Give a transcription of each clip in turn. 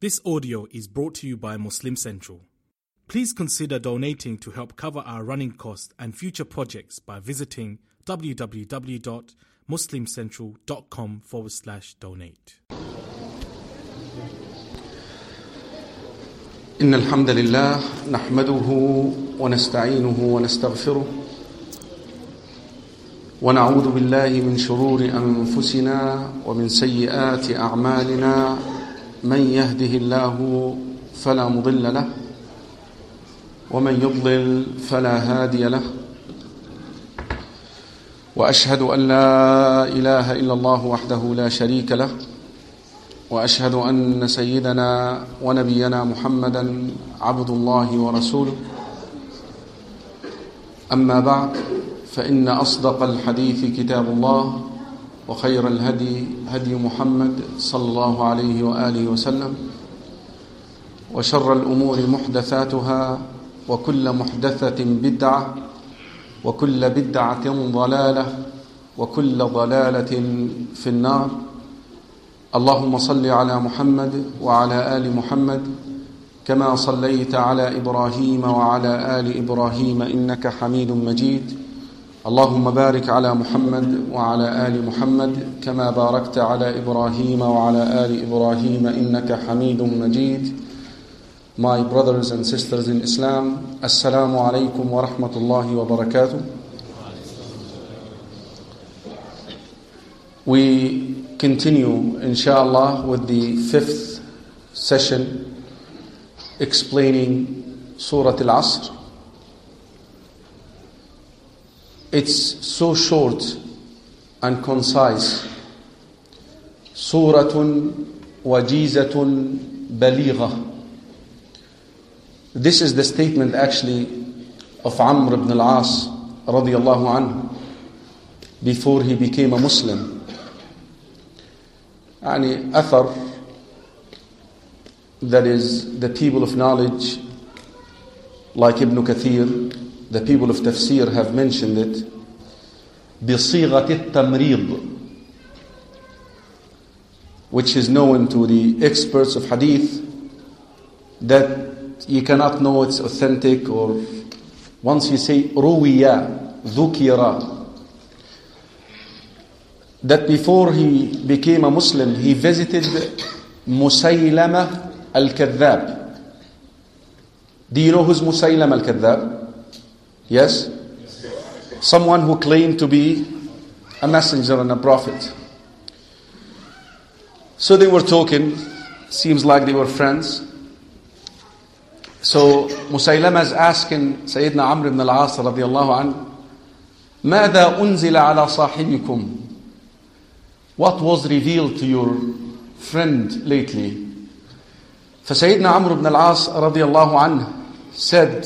This audio is brought to you by Muslim Central. Please consider donating to help cover our running costs and future projects by visiting www.muslimcentral.com forward slash donate. إن الحمد لله نحمده ونستعينه ونستغفره ونعوذ بالله من شرور أنفسنا ومن سيئات أعمالنا من يهده الله فلا مضل له ومن يضلل فلا هادي له. وأشهد أن لا إله إلا الله وحده لا شريك له وأشهد أن سيدنا ونبينا محمدا عبد الله ورسوله. أما بعد فإن أصدق الحديث كتاب الله وخير الهدي هدي محمد صلى الله عليه وآله وسلم وشر الأمور محدثاتها وكل محدثة بدعة وكل بدعة ضلالة وكل ضلالة في النار. اللهم صل على محمد وعلى آل محمد كما صليت على إبراهيم وعلى آل إبراهيم إنك حميد مجيد. اللهم بارك على محمد وعلى ال محمد كما باركت على إبراهيم وعلى ال إبراهيم انك حميد مجيد My brothers and sisters in Islam, alaikum wa rahmatullahi wa barakatuh. We continue, inshallah, with the fifth session explaining Surah Al Asr. It's so short and concise. Suratun wajizatun baligha. This is the statement actually of Amr ibn al-As radiyallahu anhu before he became a Muslim. يعني أثر that is the people of knowledge like Ibn Kathir the people of tafsir have mentioned it بصيغة التمريض which is known to the experts of hadith that you cannot know it's authentic or once you say رويا ذكر that before he became a Muslim, he visited Musaylama al-Kadhab. Do you know who's Musaylama al-Kadhab? Yes? Someone who claimed to be a messenger and a prophet. So they were talking, seems like they were friends. So Musaylama is asking Sayyidina Amr ibn al-As radiallahu anhu, ماذا أنزل على صاحبكم what was revealed to your friend lately? فسيدنا عمرو بن العاص رضي الله عنه said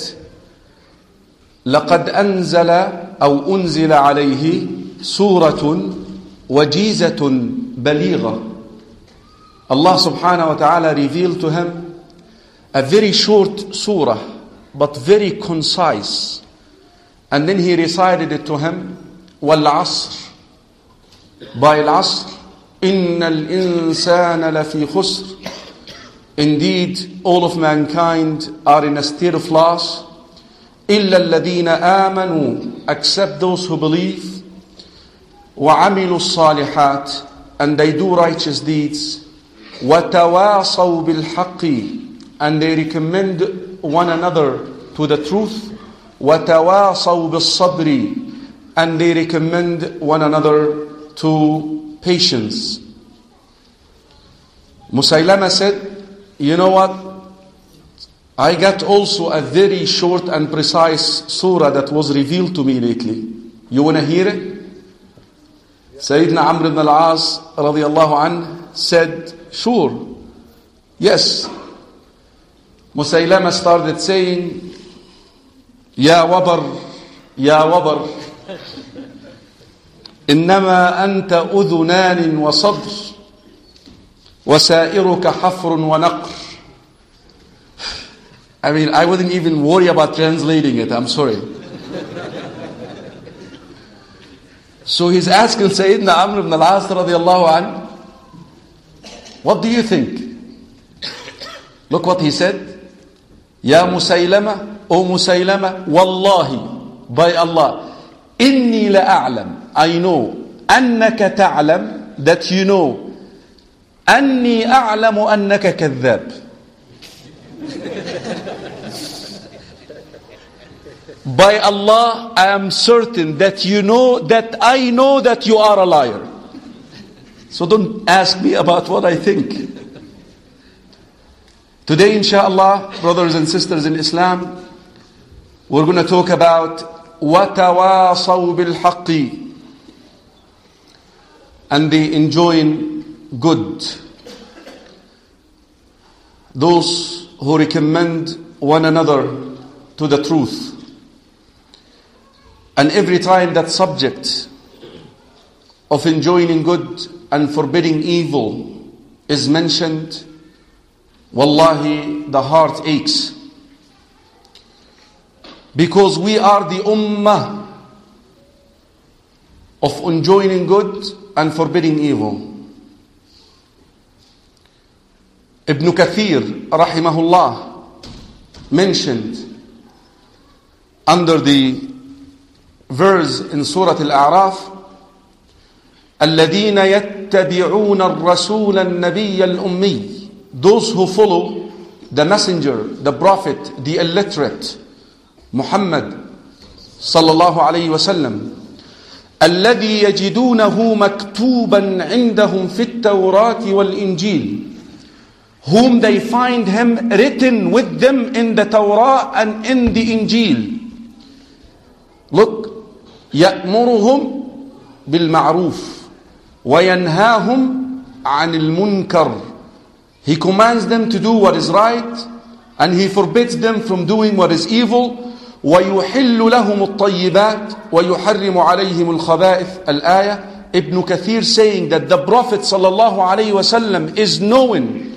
لقد أنزل أو أنزل عليه سورة وجيزة بليغة subhanahu wa ta'ala revealed to him a very short surah but very concise and then he recited it to him والعصر by العصر إن الإنسان لفي خسر Indeed, all of mankind are in a state of loss. إلا الذين آمنوا except those who believe وعملوا الصالحات and they do righteous deeds وتواصوا بالحق and they recommend one another to the truth وتواصوا بالصبر and they recommend one another to patience. Musaylama said, You know what? I got also a very short and precise surah that was revealed to me lately. You want to hear it? Sayyidina Amr ibn al-As radiallahu anh said, Sure. Yes. Musaylama started saying, Ya wabar, Ya wabar. إنما أنت أذنان وصدر وسائرك حفر ونقر I mean, I wouldn't even worry about translating it, I'm sorry. so he's asking Sayyidina Amr ibn al-As radiallahu an, what do you think? Look what he said. Ya Musaylama, O Musaylama, Wallahi, by Allah, Inni la'a'lam, I know, Annaka ta'lam, that you know, Anni a'lamu annaka kathab. By Allah, I am certain that you know that I know that you are a liar. So don't ask me about what I think. Today, inshallah, brothers and sisters in Islam, we're going to talk about وَتَوَاصَوْا بِالْحَقِّ and the enjoying good. Those who recommend one another to the truth. And every time that subject of enjoining good and forbidding evil is mentioned, wallahi, the heart aches. Because we are the ummah of enjoining good and forbidding evil. Ibn Kathir, rahimahullah, mentioned under the verse in Surah Al-A'raf الذين يتبعون الرسول النبي الأمي those who follow the messenger, the prophet, the illiterate Muhammad صلى الله عليه وسلم الذي يجدونه مكتوبا عندهم في التوراة والإنجيل whom they find him written with them in the Torah and in the Injil look يأمرهم بالمعروف وينهاهم عن المنكر He commands them to do what is right and he forbids them from doing what is evil ويحل لهم الطيبات ويحرم عليهم الخبائث الآية Ibn Kathir saying that the Prophet sallallahu alaihi wasallam is known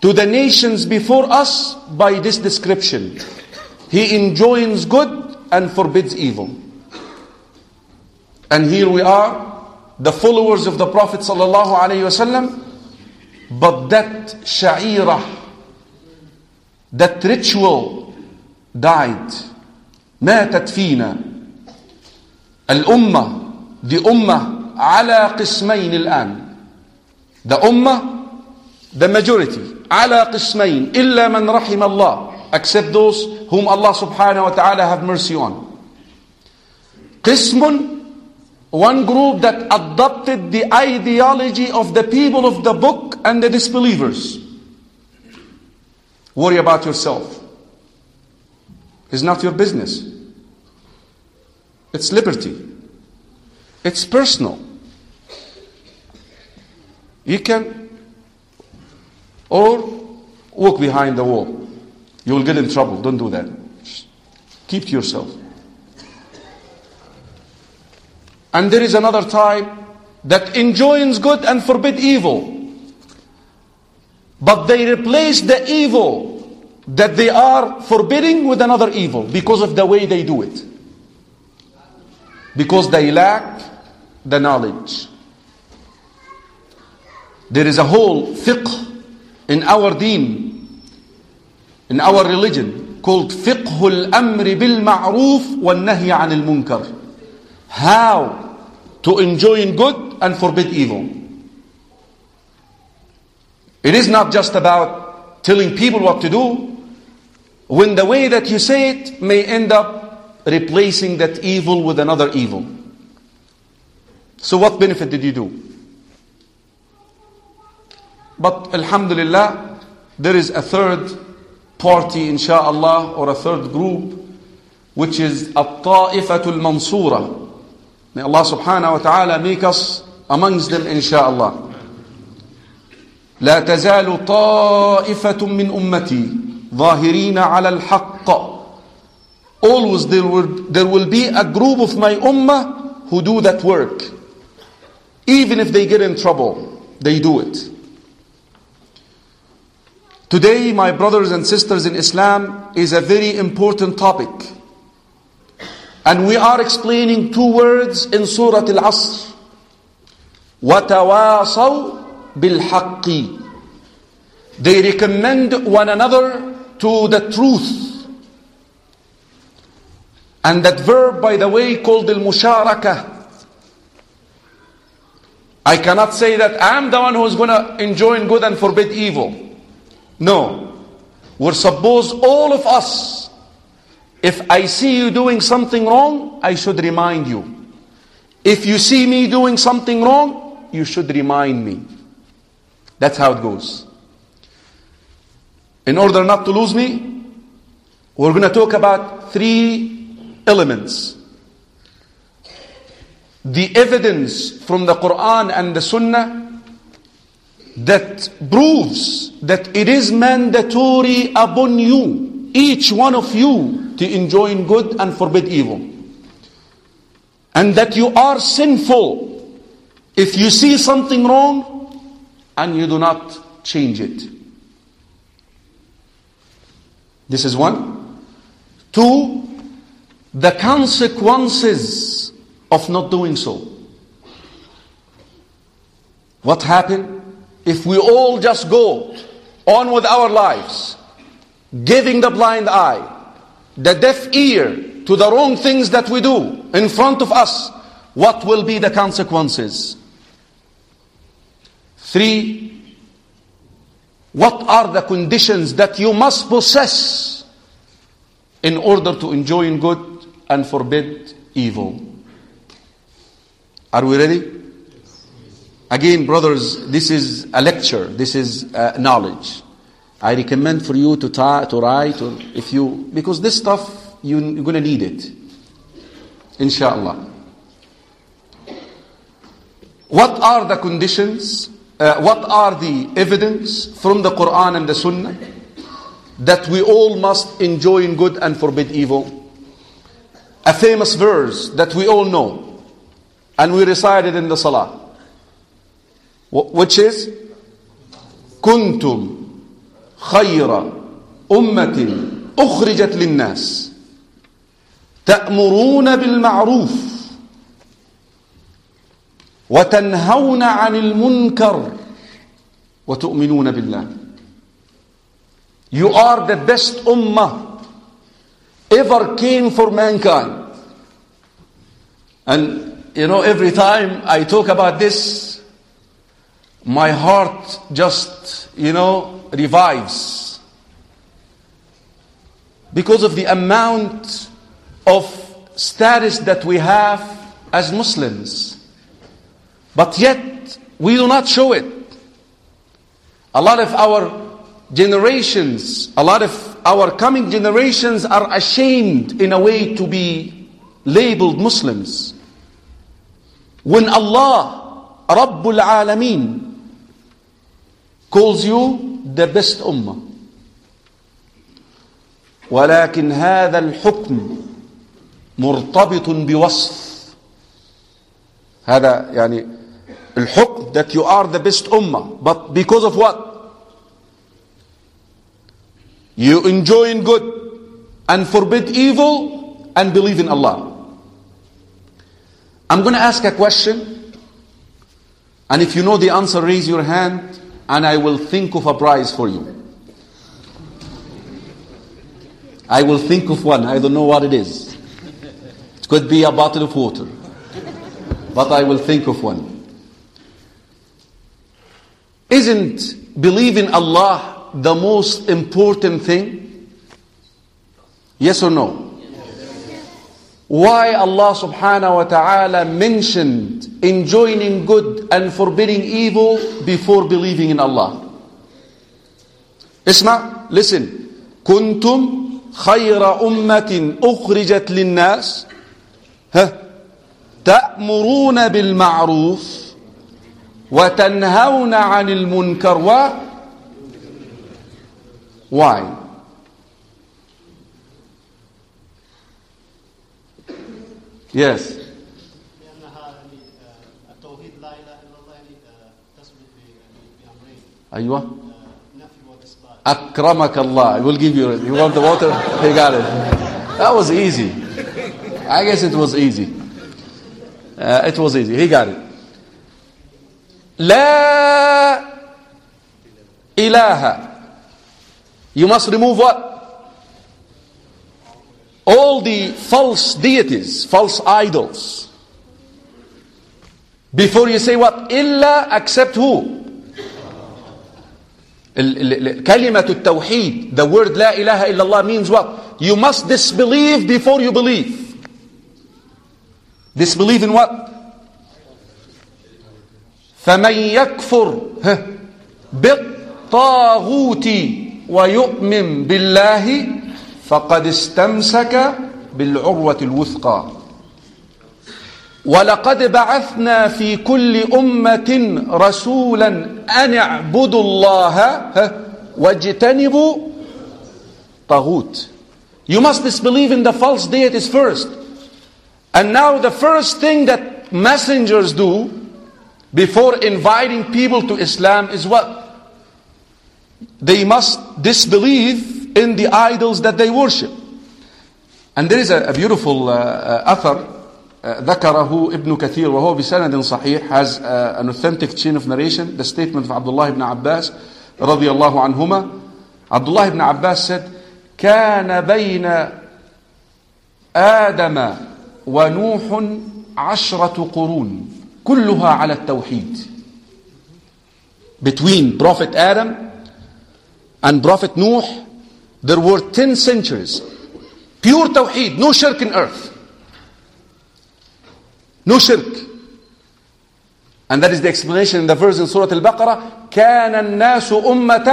to the nations before us by this description. He enjoins good and forbids evil. And here we are, the followers of the Prophet sallallahu alaihi wasallam, but that sha'ira, that ritual died. ماتت فينا الأمة دي أمة على قسمين الآن the أمة the majority على قسمين إلا من رحم الله except those whom Allah subhanahu wa ta'ala have mercy on قسم one group that adopted the ideology of the people of the book and the disbelievers worry about yourself It's not your business. It's liberty. It's personal. You can, or walk behind the wall. You will get in trouble. Don't do that. Keep to yourself. And there is another type that enjoins good and forbid evil. But they replace the evil that they are forbidding with another evil because of the way they do it. Because they lack the knowledge. There is a whole fiqh in our deen, in our religion, called fiqh al-amr bil-ma'ruf wal-nahy al-munkar. How to enjoin good and forbid evil. It is not just about telling people what to do, when the way that you say it may end up replacing that evil with another evil. So, what benefit did you do? But Alhamdulillah, there is a third party, inshallah, or a third group, which is At-Ta'ifatul Mansura. May Allah subhanahu wa ta'ala make us amongst them, inshallah. لا تزال طائفة من أمتي ظاهرين على الحق always there will, there will be a group of my ummah who do that work even if they get in trouble they do it today my brothers and sisters in islam is a very important topic and we are explaining two words in surah al-asr وتواصوا بالحق They recommend one another to the truth. And that verb, by the way, called al-musharaka. I cannot say that I'm the one who is going to enjoin good and forbid evil. No. We're supposed, all of us, if I see you doing something wrong, I should remind you. If you see me doing something wrong, you should remind me. That's how it goes. In order not to lose me, we're going to talk about three elements. The evidence from the Quran and the Sunnah that proves that it is mandatory upon you, each one of you, to enjoin good and forbid evil. And that you are sinful if you see something wrong and you do not change it. This is one. Two, the consequences of not doing so. What happened if we all just go on with our lives, giving the blind eye, the deaf ear to the wrong things that we do in front of us? What will be the consequences? Three, what are the conditions that you must possess in order to enjoy good and forbid evil? Are we ready? Again, brothers, this is a lecture. This is uh, knowledge. I recommend for you to, to write, or if you, because this stuff, you, you're going to need it. Inshallah. What are the conditions? Uh, what are the evidence from the Quran and the Sunnah that we all must enjoy in good and forbid evil? A famous verse that we all know and we recited in the Salah, which is Kuntum خير أمة أخرجت للناس تأمرون بالمعروف وتنهون عن المنكر وتؤمنون بالله You are the best ummah ever came for mankind. And you know, every time I talk about this, my heart just, you know, revives. Because of the amount of status that we have as Muslims. But yet, we do not show it. A lot of our generations, a lot of our coming generations are ashamed in a way to be labeled Muslims. When Allah, Rabbul Alameen, calls you best ummah. ولكن هذا الحكم مرتبط بوصف هذا يعني الحكم that you are the best ummah. But because of what? You enjoy good and forbid evil and believe in Allah. I'm going to ask a question. And if you know the answer, raise your hand and I will think of a prize for you. I will think of one. I don't know what it is. It could be a bottle of water. But I will think of one. Isn't believing Allah the most important thing? Yes or no? Why Allah subhanahu wa ta'ala mentioned enjoining good and forbidding evil before believing in Allah? Isma, listen. كنتم خير أمة أخرجت للناس تأمرون بالمعروف وتنهون عن المنكر و why yes أيوة أكرمك الله I will give you you want the water he got it that was easy I guess it was easy uh, it was easy he got it لا إله You must remove what? All the false deities, false idols. Before you say what? Illa accept who? كلمة التوحيد the word لا إله إلا الله means what? You must disbelieve before you believe. Disbelieve in what? فمن يكفر بالطاغوت ويؤمن بالله فقد استمسك بالعروة الوثقى ولقد بعثنا في كل أمة رسولا أن اعبدوا الله واجتنبوا طاغوت You must disbelieve in the false deities first. And now the first thing that messengers do before inviting people to Islam is what? They must disbelieve in the idols that they worship. And there is a, a beautiful uh, uh, author, ذكره ابن كثير وهو بسند صحيح has uh, an authentic chain of narration the statement of Abdullah ibn Abbas رضي الله عنهما Abdullah ibn Abbas said كان بين آدم ونوح عشرة قرون كلها على التوحيد between Prophet Adam and Prophet Nuh there were 10 centuries pure tawheed no shirk in earth no shirk and that is the explanation in the verse in Surah Al-Baqarah كان الناس أمة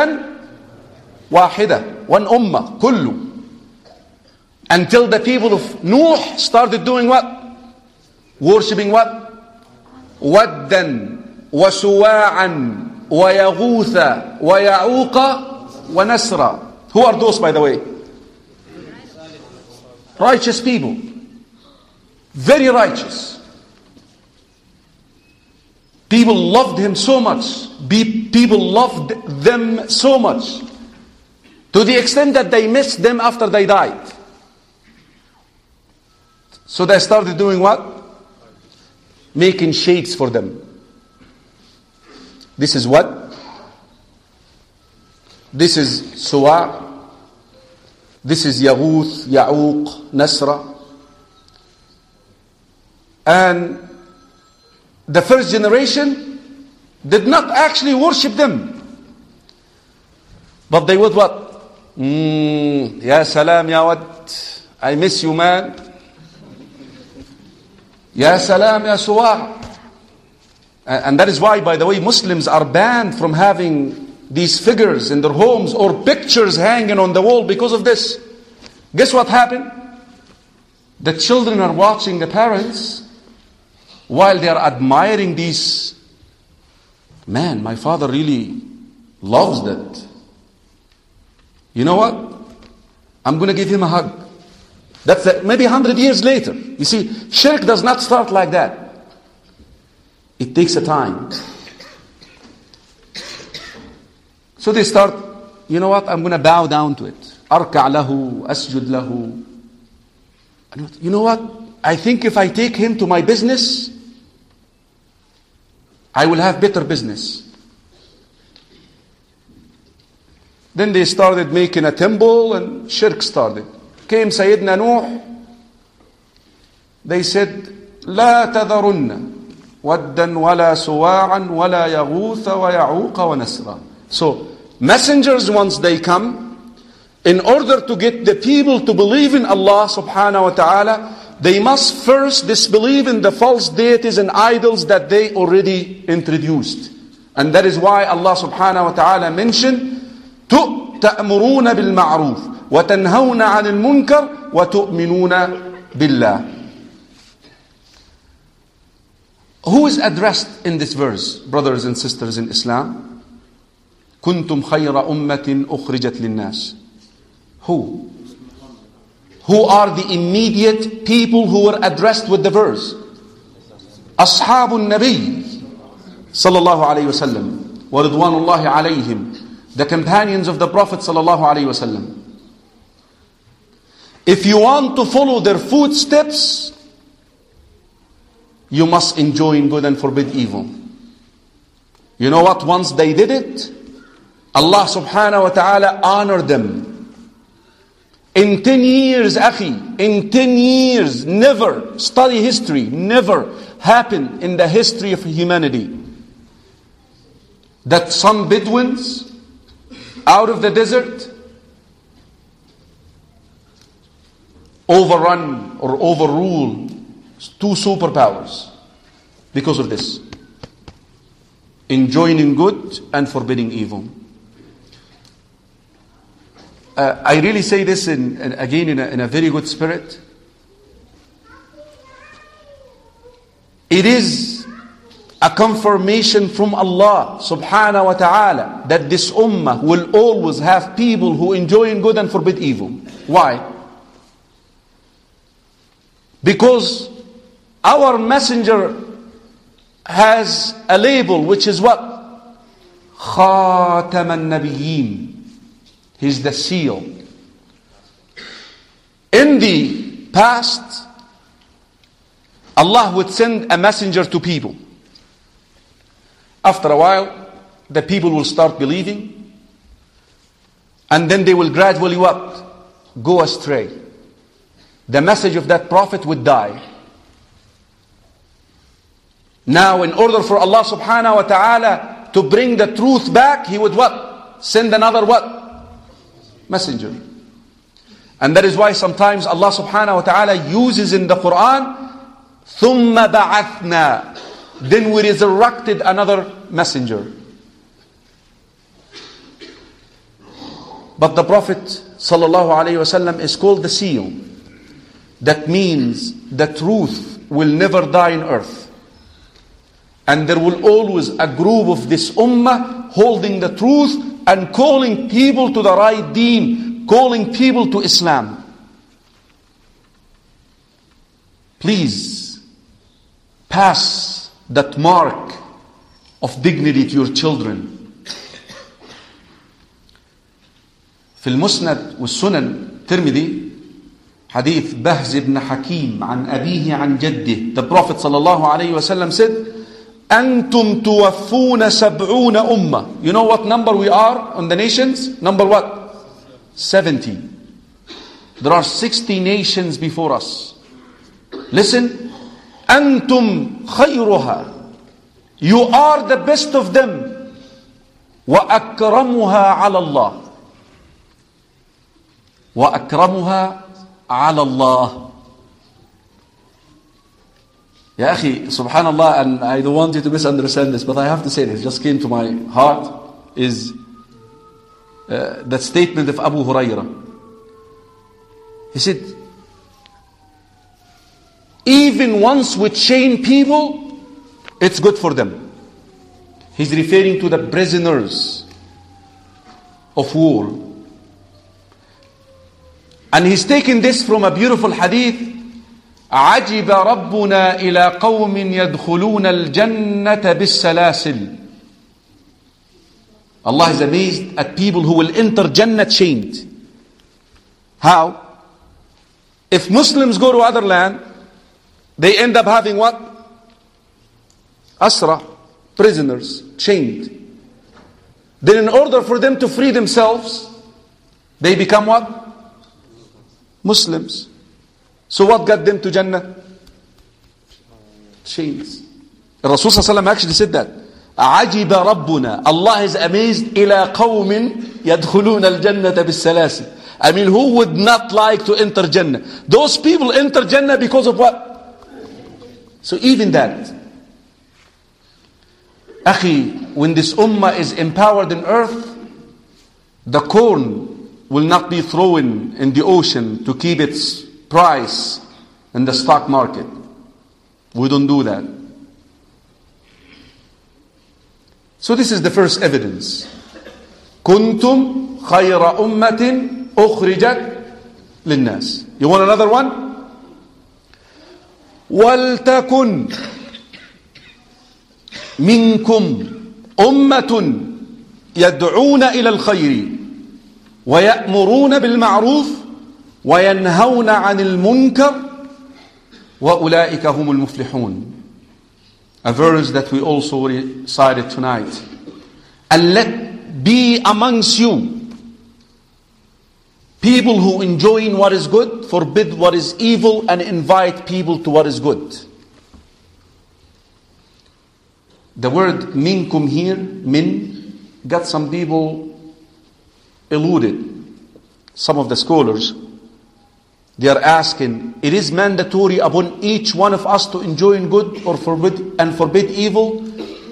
واحدة one ummah كله until the people of Nuh started doing what worshipping what ودا وسواعا ويغوث ويعوق ونسرا who are those by the way? Righteous people. Very righteous. People loved him so much. People loved them so much. To the extent that they missed them after they died. So they started doing what? Making shades for them. This is what? This is Suwa. This is Yaghuth, Ya'uq, Nasra. And the first generation did not actually worship them. But they would what? Mm, ya salam, ya? I miss you, man. Ya salam, ya suwa. And that is why, by the way, Muslims are banned from having these figures in their homes or pictures hanging on the wall because of this. Guess what happened? The children are watching the parents while they are admiring these. Man, my father really loves that. You know what? I'm going to give him a hug. That's maybe 100 years later. You see, shirk does not start like that. It takes a time. So they start, you know what, I'm going to bow down to it. أركع له أسجد له You know what, I think if I take him to my business, I will have better business. Then they started making a temple and shirk started. Came Sayyidina Nuh. They said, لا تذرن ودا ولا سواعا ولا يغوث ويعوق ونسرا. So messengers once they come, in order to get the people to believe in Allah subhanahu wa ta'ala, they must first disbelieve in the false deities and idols that they already introduced. And that is why Allah subhanahu wa ta'ala mentioned, تأمرون بالمعروف وتنهون عن المنكر وتؤمنون بالله. Who is addressed in this verse, brothers and sisters in Islam? كنتم خير أمة أخرجت للناس. Who? who are the immediate people who were addressed with the verse. أصحاب النبي صلى الله عليه وسلم ورضوان الله عليهم the companions of the Prophet صلى الله عليه وسلم If you want to follow their footsteps, you must enjoin good and forbid evil. You know what? Once they did it, Allah subhanahu wa ta'ala honored them. In 10 years, akhi, in 10 years, never, study history, never happened in the history of humanity that some Bedouins out of the desert overrun or overrule two superpowers because of this enjoining good and forbidding evil. Uh, I really say this in, in, again in a, in a very good spirit. It is a confirmation from Allah subhanahu wa ta'ala that this ummah will always have people who enjoy good and forbid evil. Why? Because our messenger has a label which is what? Khatam al-Nabiyyin. He's the seal. In the past, Allah would send a messenger to people. After a while, the people will start believing, and then they will gradually what? Go astray. The message of that prophet would die. Now, in order for Allah subhanahu wa ta'ala to bring the truth back, He would what? Send another what? messenger. And that is why sometimes Allah subhanahu wa ta'ala uses in the Quran, ثُمَّ بَعَثْنَا Then we resurrected another messenger. But the Prophet sallallahu alayhi wasallam is called the seal. That means the truth will never die in earth. And there will always a group of this ummah holding the truth and calling people to the right deen, calling people to Islam. Please pass that mark of dignity to your children. في المسند والسنن ترمذي حديث بهز بن حكيم عن أبيه عن جده The Prophet صلى الله عليه وسلم said أنتم توفون سبعون أمة You know what number we are on the nations? Number what? 70 There are 60 nations before us Listen أنتم خيرها You are the best of them وأكرمها على الله وأكرمها على الله Ya akhi, subhanallah, and I don't want you to misunderstand this, but I have to say this, just came to my heart, is uh, that statement of Abu Hurairah. He said, even once we chain people, it's good for them. He's referring to the prisoners of war. And he's taken this from a beautiful hadith عجب ربنا إلى قوم يدخلون الجنة بالسلاسل Allah is amazed at people who will enter Jannah chained. How? If Muslims go to other land, they end up having what? Asra, prisoners, chained. Then in order for them to free themselves, they become what? Muslims. So what got them to Jannah? Chains. Rasul sallallahu actually said that. عجب ربنا Allah is amazed إلى قوم يدخلون الجنة بالسلاسل I mean who would not like to enter Jannah those people enter Jannah because of what so even that أخي when this ummah is empowered in earth the corn will not be thrown in the ocean to keep its price in the stock market. We don't do that. So this is the first evidence. كنتم خير أمة أخرجت للناس. You want another one? ولتكن منكم أمة يدعون إلى الخير ويأمرون بالمعروف وينهون عن المنكر وأولئك هم المفلحون A verse that we also recited tonight. And let men be amongst you people who enjoin what is good, forbid what is evil, and invite people to what is good. The word minkum here, min, got some people eluded. Some of the scholars, they are asking, it is mandatory upon each one of us to enjoin good or forbid and forbid evil,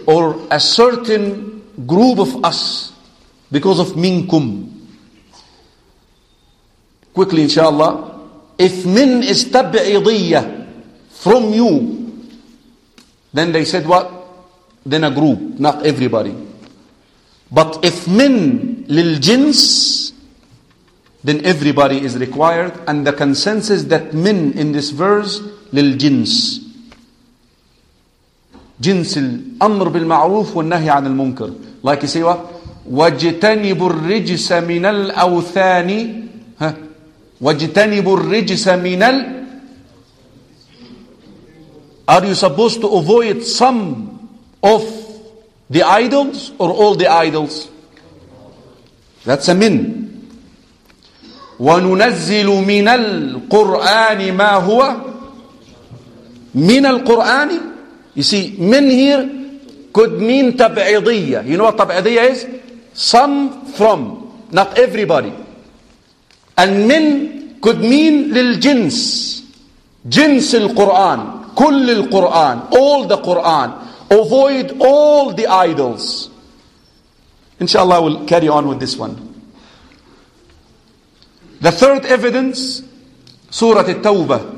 or a certain group of us because of minkum. Quickly, inshallah. If min is tab'idiyya from you, then they said what? Then a group, not everybody. But if min lil jins, then everybody is required. And the consensus that min in this verse, lil jins. جنس الأمر بالمعروف والنهي عن المنكر like you see what واجتنبوا الرجس من الأوثان ها واجتنبوا الرجس من ال Are you supposed to avoid some of the idols or all the idols? That's a min. وننزل من القرآن ما هو من القرآن see, min here could mean tab'idiyya. You know what tab'idiyya is? Some from, not everybody. And min could mean للجنس جنس القرآن كل القرآن all the Quran avoid all the idols inshallah we'll carry on with this one the third evidence Surah At-Tawbah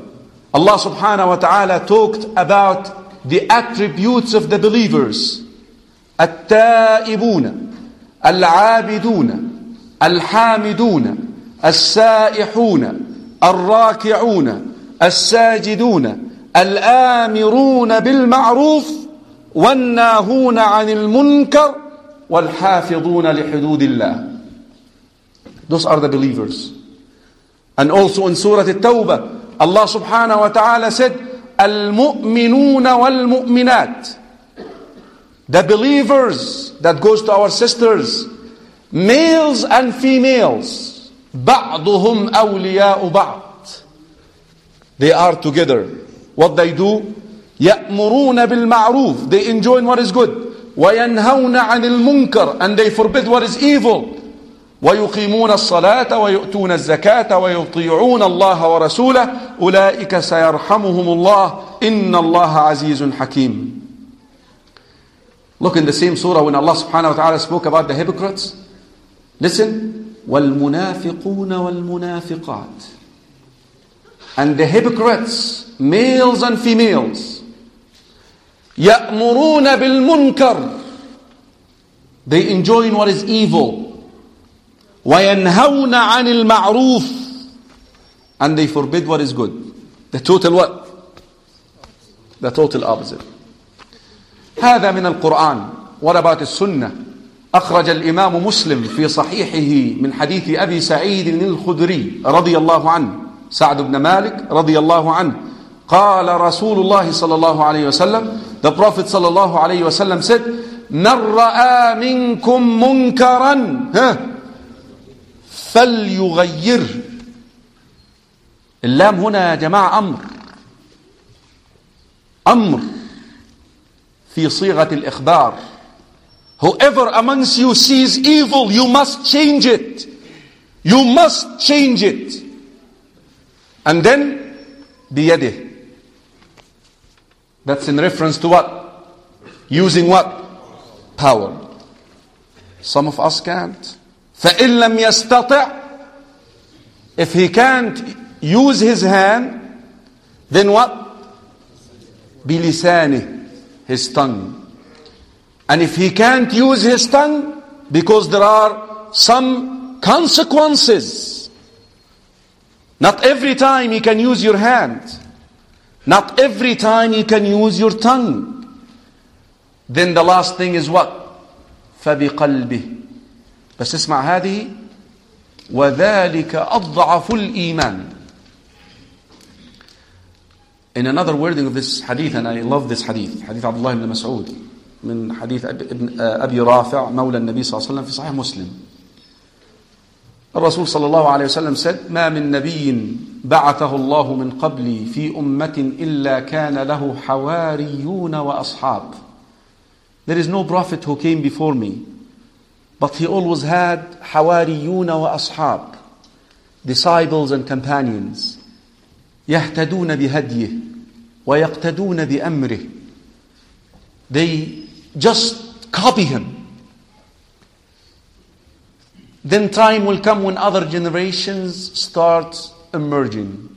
Allah subhanahu wa ta'ala talked about the attributes of the believers التائبون العابدون الحامدون السائحون الراكعون الساجدون الآمرون بالمعروف والناهون عن المنكر والحافظون لحدود الله Those are the believers. And also in Surah At-Tawbah, Allah subhanahu wa ta'ala said, المؤمنون والمؤمنات The believers that goes to our sisters, males and females, بعضهم أولياء بعض. They are together. What they do? يأمرون بالمعروف. They enjoy what is good. وينهون عن المنكر. And they forbid what is evil. ويقيمون الصلاة ويؤتون الزكاة ويطيعون الله ورسوله أولئك سيرحمهم الله إن الله عزيز حكيم Look in the same surah when Allah subhanahu wa ta'ala spoke about the hypocrites. Listen. والمنافقون والمنافقات And the hypocrites, males and females, يأمرون بالمنكر They enjoy what is evil. وينهون عن المعروف. And they forbid what is good. The total what? The total opposite. هذا من القرآن. What about السنة أخرج الإمام مسلم في صحيحه من حديث أبي سعيد الخدري رضي الله عنه. سعد بن مالك رضي الله عنه. قال رسول الله صلى الله عليه وسلم the prophet صلى الله عليه وسلم said من رأى منكم منكرا. ها؟ فليغير اللام هنا يا جماعة أمر أمر في صيغة الإخبار Whoever amongst you sees evil, you must change it. You must change it. And then, بيده. That's in reference to what? Using what? Power. Some of us can't. فإن لم يستطع if he can't use his hand then what بلسانه his tongue and if he can't use his tongue because there are some consequences not every time you can use your hand not every time you can use your tongue then the last thing is what فبقلبه بس اسمع هذه. وذلك أضعف الإيمان. In another wording of this hadith, and I love this hadith, hadith Abdullah ibn Mas'ud, من حديث ابن أبي رافع مولى النبي صلى الله عليه وسلم في صحيح مسلم. الرسول صلى الله عليه وسلم said ما من نبي بعثه الله من قبلي في أمة إلا كان له حواريون وأصحاب. There is no prophet who came before me but he always had حواريون وأصحاب disciples and companions يهتدون بهديه ويقتدون بأمره They just copy him Then time will come when other generations start emerging.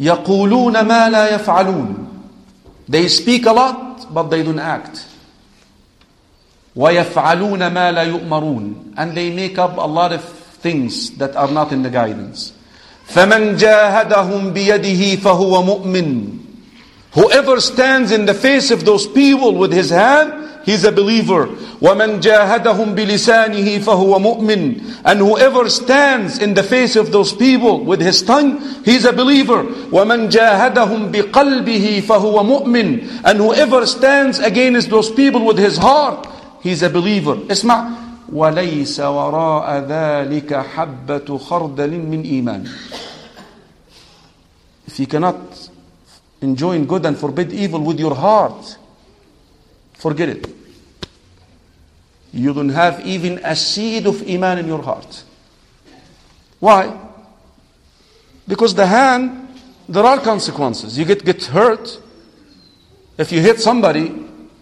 يقولون ما لا يفعلون. They speak a lot, but they don't act. ويفعلون ما لا يؤمرون. And they make up a lot of things that are not in the guidance. فمن جاهدهم بيده فهو مؤمن. Whoever stands in the face of those people with his hand, he's a believer. وَمَنْ جَاهَدَهُمْ بِلِسَانِهِ فَهُوَ مُؤْمِنٌ And whoever stands in the face of those people with his tongue, he's a believer. وَمَنْ جَاهَدَهُمْ بِقَلْبِهِ فَهُوَ مُؤْمِنٌ And whoever stands against those people with his heart, he's a believer. اسمع وليس وراء ذلك حبة خردل من إيمان If you cannot enjoy good and forbid evil with your heart, forget it. You don't have even a seed of iman in your heart. Why? Because the hand, there are consequences. You get, get hurt. If you hit somebody,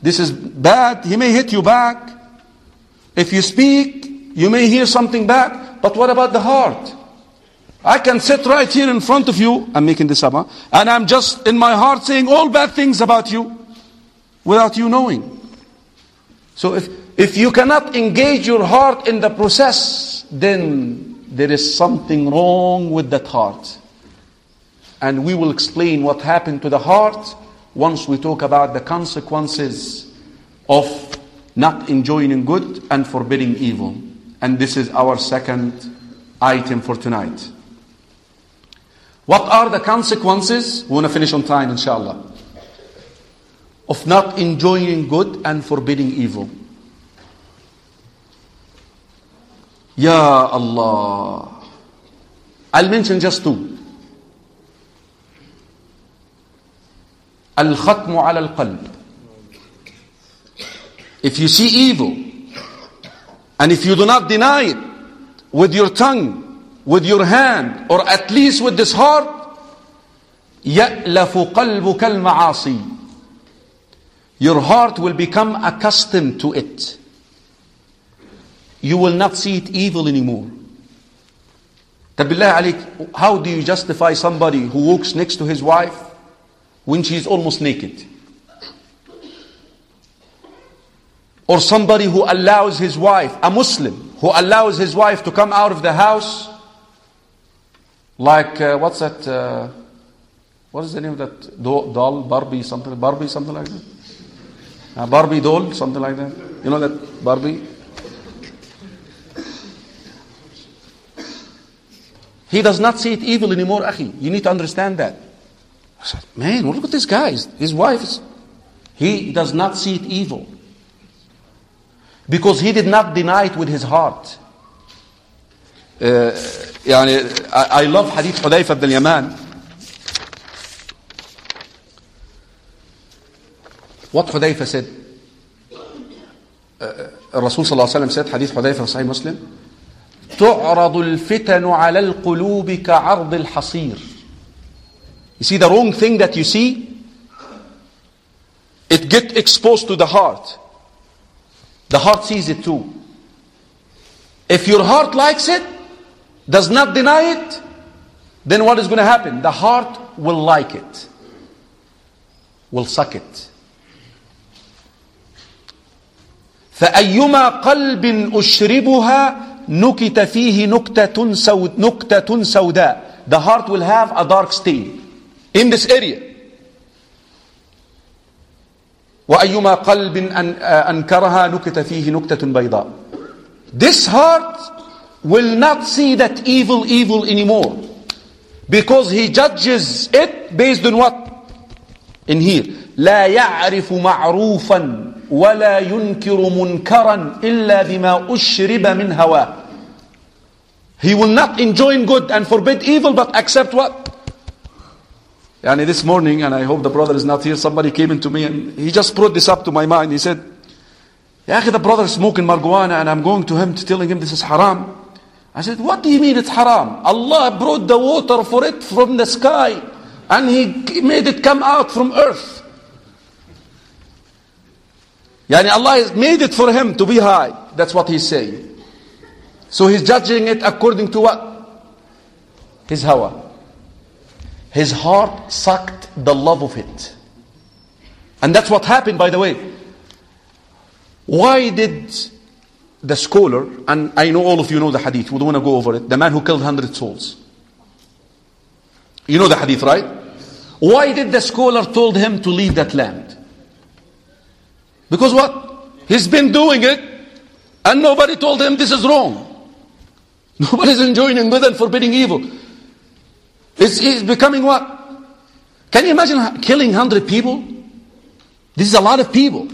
this is bad. He may hit you back. If you speak, you may hear something bad. But what about the heart? I can sit right here in front of you. I'm making this up, huh? and I'm just in my heart saying all bad things about you without you knowing. So if if you cannot engage your heart in the process, then there is something wrong with that heart. And we will explain what happened to the heart once we talk about the consequences of not enjoying good and forbidding evil. And this is our second item for tonight. What are the consequences? We want to finish on time, inshallah. Of not enjoying good and forbidding evil. Ya Allah. I'll mention just two. Al-khatmu ala al-qalb. If you see evil, and if you do not deny it with your tongue, with your hand, or at least with this heart, يَأْلَفُ قَلْبُكَ الْمَعَاصِي Your heart will become accustomed to it you will not see it evil anymore. عليك, how do you justify somebody who walks next to his wife when she's almost naked? Or somebody who allows his wife, a Muslim, who allows his wife to come out of the house like, uh, what's that? Uh, what is the name of that doll? Barbie, something, Barbie, something like that? Uh, Barbie doll, something like that. You know that Barbie? He does not see it evil anymore, Akhi. You need to understand that. I said, man, look at this guy. His wife is. He does not see it evil. Because he did not deny it with his heart. Uh, يعني, I, I love hadith Hudayfa ibn al-Yaman. What Hudayfa said. Uh, Rasul sallallahu alayhi wa sallam said, hadith Hudayfa Sahih Muslim. تعرض الفتن على القلوب كعرض الحصير You see the wrong thing that you see? It get exposed to the heart. The heart sees it too. If your heart likes it, does not deny it, then what is going to happen? The heart will like it, will suck it. فأيما قلب أشربها نكت فيه نكتة سود نكتة سوداء the heart will have a dark stain In this area وأيما قلب أنكرها نكت فيه نكتة بيضاء this heart will not see that evil evil anymore because he judges it based on what in here لا يعرف معروفا ولا ينكر منكرا إلا بما أشرب من هواه He will not enjoin good and forbid evil but accept what? Yani this morning, and I hope the brother is not here, somebody came into me and he just brought this up to my mind. He said, Ya the brother is smoking marijuana and I'm going to him to telling him this is haram. I said, what do you mean it's haram? Allah brought the water for it from the sky and He made it come out from earth. Yani Allah made it for him to be high. That's what he's saying. So he's judging it according to what? His hawa. His heart sucked the love of it. And that's what happened, by the way. Why did the scholar, and I know all of you know the hadith, we don't want to go over it, the man who killed 100 souls. You know the hadith, right? Why did the scholar told him to leave that land? Because what? He's been doing it and nobody told him this is wrong. Nobody's enjoining good and forbidding evil. It's, it's becoming what? Can you imagine killing 100 people? This is a lot of people.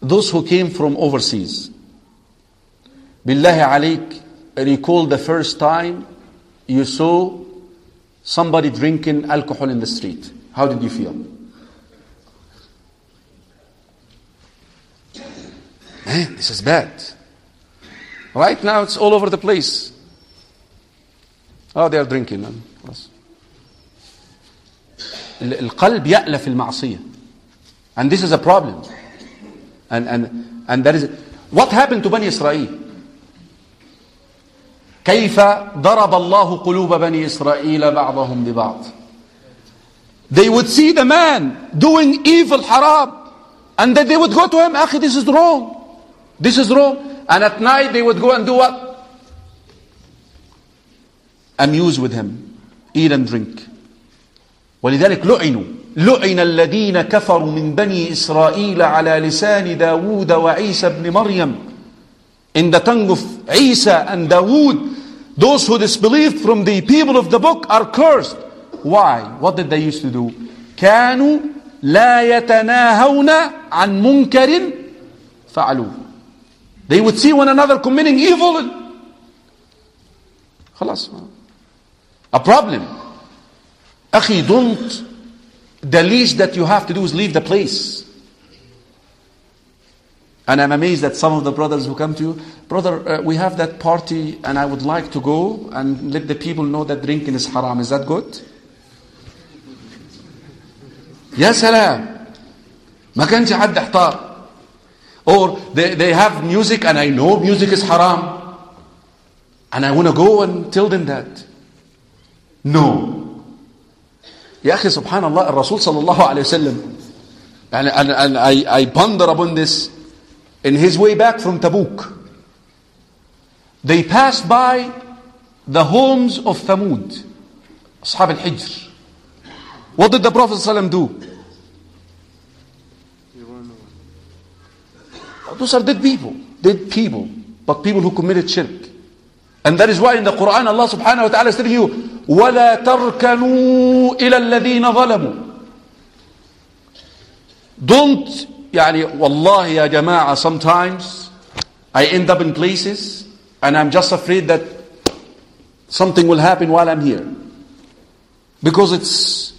Those who came from overseas. Billahi alayk, recall the first time you saw somebody drinking alcohol in the street. How did you feel? Man, this is bad. Right now it's all over the place. Oh, they are drinking. القلب يألف المعصية. And this is a problem. And, and, and that is, what happened to Bani Israel? كيف ضرب الله قلوب بني إسرائيل بعضهم ببعض They would see the man doing evil haram and then they would go to him, Akhi, this is wrong. This is wrong. And at night they would go and do what? Amuse with him. Eat and drink. ولذلك لعنوا لعن الذين كفروا من بني إسرائيل على لسان داود وعيسى بن مريم in the tongue of Isa and Dawood those who disbelieved from the people of the book are cursed why what did they used to do كانوا لا يتناهون عن منكر فعلوه they would see one another committing evil and خلاص a problem أخي don't the least that you have to do is leave the place. And I'm amazed that some of the brothers who come to you, brother, uh, we have that party and I would like to go and let the people know that drinking is haram. Is that good? يا سلام ما كانش حد احتار or they, they have music and I know music is haram and I want to go and tell them that no يا أخي سبحان الله الرسول صلى الله عليه وسلم and, and, and I, I ponder upon this in his way back from Tabuk they passed by the homes of Thamud أصحاب الحجر what did the Prophet ﷺ do those are dead people dead people but people who committed shirk and that is why in the Quran Allah subhanahu wa ta'ala is telling you ولا تركنوا إلى الذين ظلموا don't يعني والله يا جماعة sometimes I end up in places and I'm just afraid that something will happen while I'm here because it's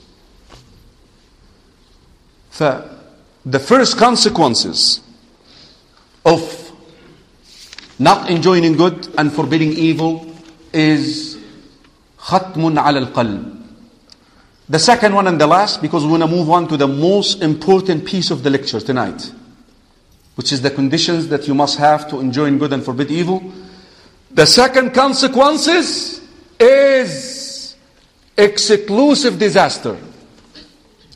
the first consequences of not enjoining good and forbidding evil is khatmun al qalb. The second one and the last, because we wanna move on to the most important piece of the lecture tonight, which is the conditions that you must have to enjoin good and forbid evil. The second consequences is exclusive disaster.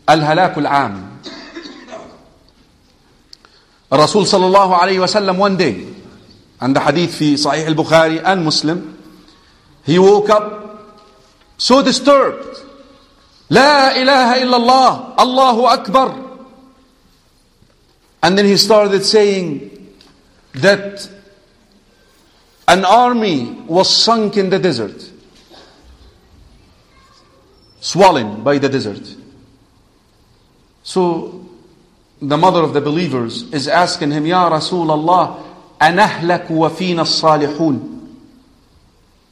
Al halakul am. الرسول صلى الله عليه وسلم one day, and the hadith fi Sahih al-Bukhari and Muslim, he woke up so disturbed. La ilaha illallah, Allahu Akbar. And then he started saying that an army was sunk in the desert, swollen by the desert. So the mother of the believers is asking him, Ya Rasulullah, أنهلك وفينا الصالحون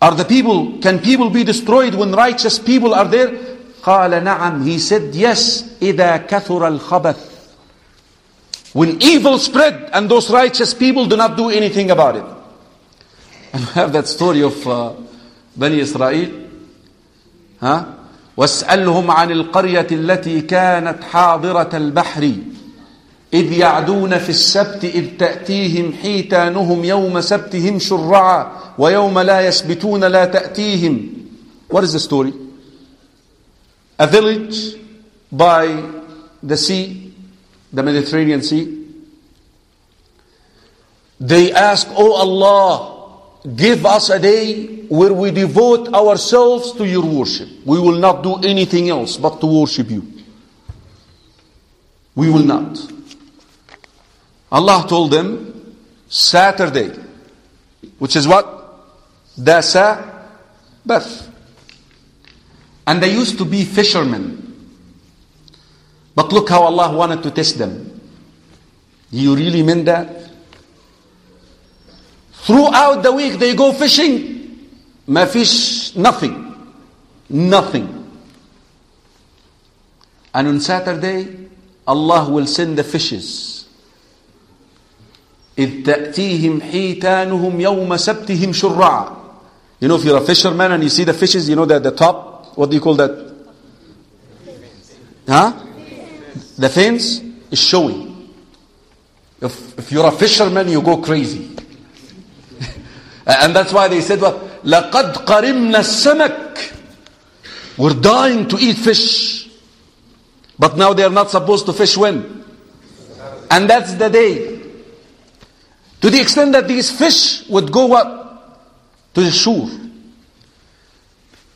Are the people, can people be destroyed when righteous people are there? قال نعم. He said, yes, إذا كثر الخبث. When evil spread and those righteous people do not do anything about it. And we have that story of uh, Bani Israel. Huh? واسألهم عن القرية التي كانت حاضرة البحر إذ يعدون في السبت إذ تأتيهم حيتانهم يوم سبتهم شرعا ويوم لا يسبتون لا تأتيهم What is the story? A village by the sea, the Mediterranean Sea. They ask, Oh Allah, give us a day where we devote ourselves to your worship. We will not do anything else but to worship you. We will not. Allah told them Saturday, which is what? the Sabbath. And they used to be fishermen. But look how Allah wanted to test them. Do you really mean that? Throughout the week they go fishing. Ma fish, nothing. Nothing. And on Saturday, Allah will send the fishes. إذ تأتيهم حيتانهم يوم سبتهم شرعا You know, if you're a fisherman and you see the fishes, you know that the top, what do you call that? Huh? The fins is showing. If, if you're a fisherman, you go crazy. and that's why they said what? لَقَدْ قَرِمْنَا السَّمَكِ We're dying to eat fish. But now they are not supposed to fish when? And that's the day. to the extent that these fish would go up To the shore.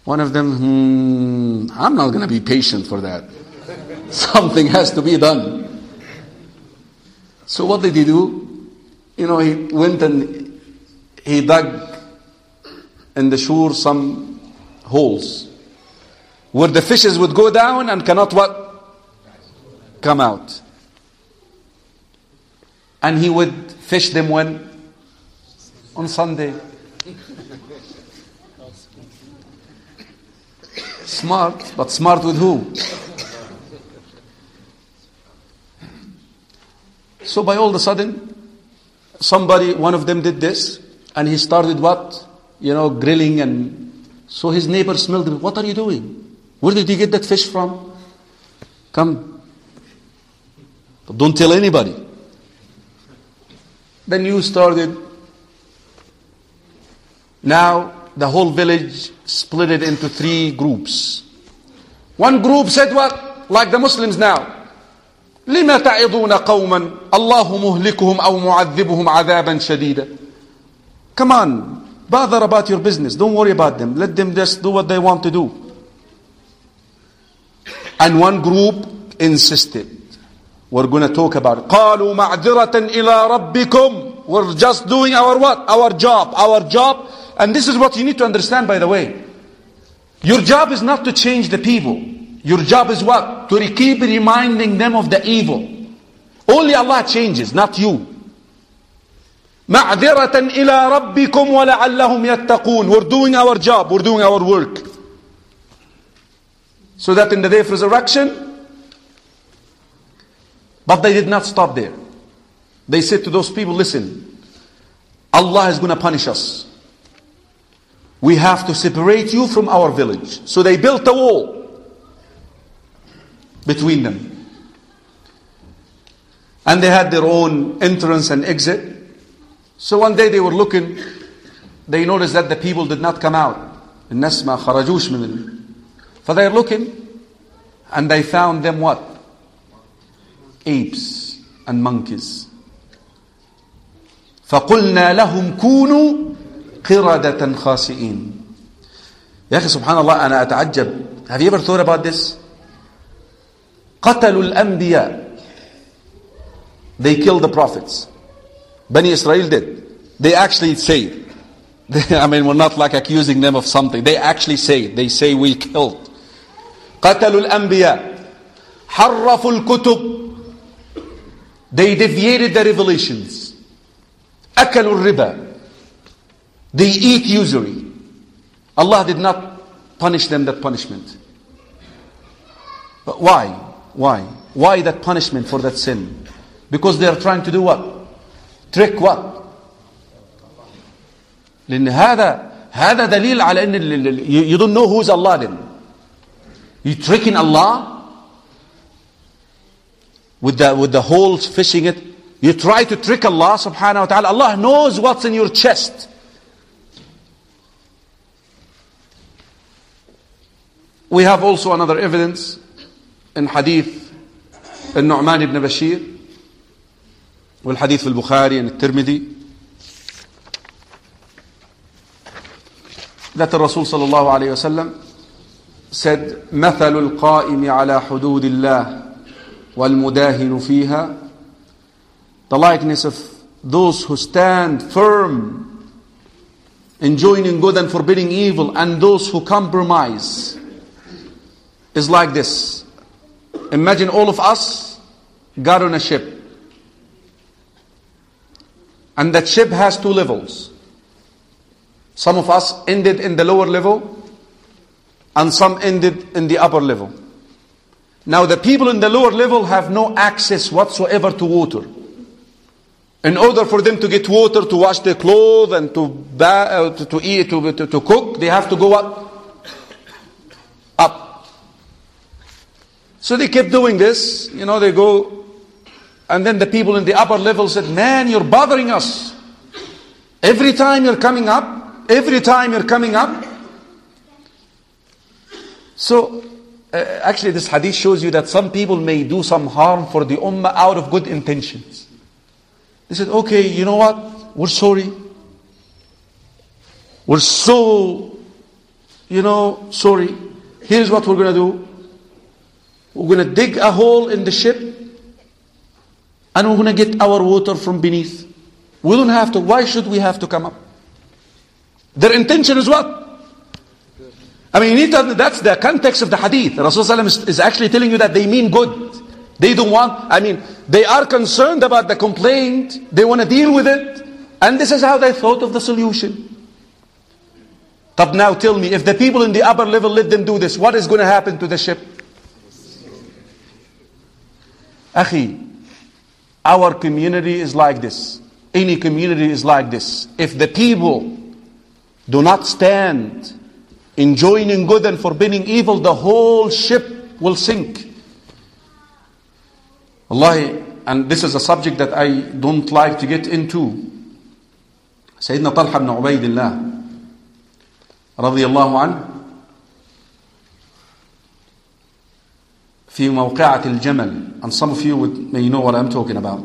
One of them, hmm, I'm not going to be patient for that. Something has to be done. So what did he do? You know, he went and he dug in the shore some holes where the fishes would go down and cannot what? Come out. And he would fish them when? On Sunday. Smart, but smart with who? So by all of a sudden, somebody, one of them did this, and he started what? You know, grilling and so his neighbor smelled him. What are you doing? Where did you get that fish from? Come. But don't tell anybody. The news started. Now the whole village split it into three groups. One group said what? Like the Muslims now. لما تعظون قوما الله مهلكهم أو معذبهم عذابا شديدا Come on, bother about your business. Don't worry about them. Let them just do what they want to do. And one group insisted. We're going to talk about it. قالوا معذرة إلى ربكم. We're just doing our what? Our job. Our job. And this is what you need to understand by the way. Your job is not to change the people. Your job is what? To keep reminding them of the evil. Only Allah changes, not you. معذرة إلى ربكم ولعلهم يتقون. We're doing our job. We're doing our work. So that in the day of resurrection, but they did not stop there. They said to those people, listen, Allah is going to punish us. We have to separate you from our village. So they built a wall between them. And they had their own entrance and exit. So one day they were looking, they noticed that the people did not come out. الناس ما خرجوش من For they're looking, and they found them what? apes and monkeys. فقلنا لهم كونوا قردة خاسئين يا أخي سبحان الله أنا أتعجب Have you ever thought about this? قتلوا الأنبياء They killed the prophets. Bani Israel did. They actually say I mean, we're not like accusing them of something. They actually say They say we killed. قتلوا الأنبياء حرفوا الكتب they deviated the revelations أكلوا الربا they eat usury Allah did not punish them that punishment but why why why that punishment for that sin because they are trying to do what trick what لأن هذا هذا دليل على ان you don't know who's Allah then you tricking Allah with the with the holes fishing it you try to trick Allah subhanahu wa ta'ala Allah knows what's in your chest we have also another evidence in hadith النعمان ibn Bashir والحديث في البخاري and الترمذي that the Rasul صلى الله عليه وسلم said مثل القائم على حدود الله والمداهن فيها the likeness of those who stand firm in joining good and forbidding evil and those who compromise is like this imagine all of us got on a ship and that ship has two levels some of us ended in the lower level and some ended in the upper level. Now the people in the lower level have no access whatsoever to water. In order for them to get water to wash their clothes and to, uh, to, to eat, to, to, to cook, they have to go up. Up. So they kept doing this. You know, they go, and then the people in the upper level said, Man, you're bothering us. Every time you're coming up, every time you're coming up. So, uh, actually, this hadith shows you that some people may do some harm for the ummah out of good intentions. They said, okay, you know what? We're sorry. We're so, you know, sorry. Here's what we're going to do. We're going to dig a hole in the ship and we're going to get our water from beneath. We don't have to. Why should we have to come up? Their intention is what? I mean, you need to, that's the context of the hadith. Rasulullah is, is actually telling you that they mean good. They don't want, I mean, they are concerned about the complaint. They want to deal with it. And this is how they thought of the solution. But now tell me, if the people in the upper level let them do this, what is going to happen to the ship? Akhi, our community is like this. Any community is like this. If the people do not stand in joining good and forbidding evil, the whole ship will sink. Allah, and this is a subject that I don't like to get into. Sayyidina Talha ibn Ubaidillah رضي الله عنه في موقعة الجمل and some of you would, may know what I'm talking about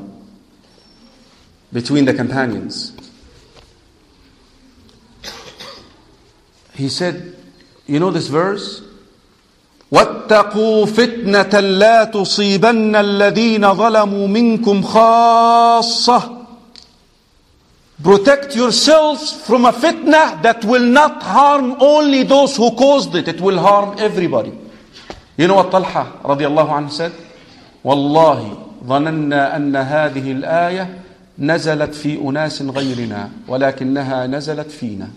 between the companions he said you know this verse واتقوا فتنة لا تصيبن الذين ظلموا منكم خاصة Protect yourselves from a fitna that will not harm only those who caused it. It will harm everybody. You know what Talha رضي الله عنه said? والله ظننا أن هذه الآية نزلت في أناس غيرنا ولكنها نزلت فينا.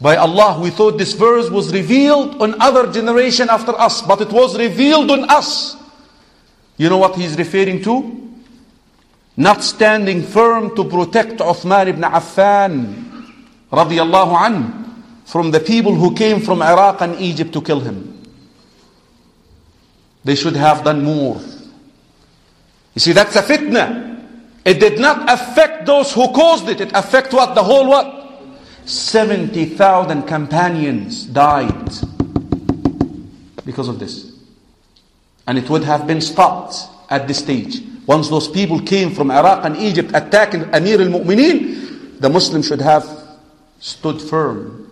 By Allah, we thought this verse was revealed on other generation after us, but it was revealed on us. You know what he's referring to? Not standing firm to protect Uthman ibn Affan radiallahu an from the people who came from Iraq and Egypt to kill him. They should have done more. You see, that's a fitna. It did not affect those who caused it. It affect what? The whole what? 70,000 companions died because of this. And it would have been stopped at this stage. Once those people came from Iraq and Egypt attacking Amir al-Mu'mineen, the Muslims should have stood firm.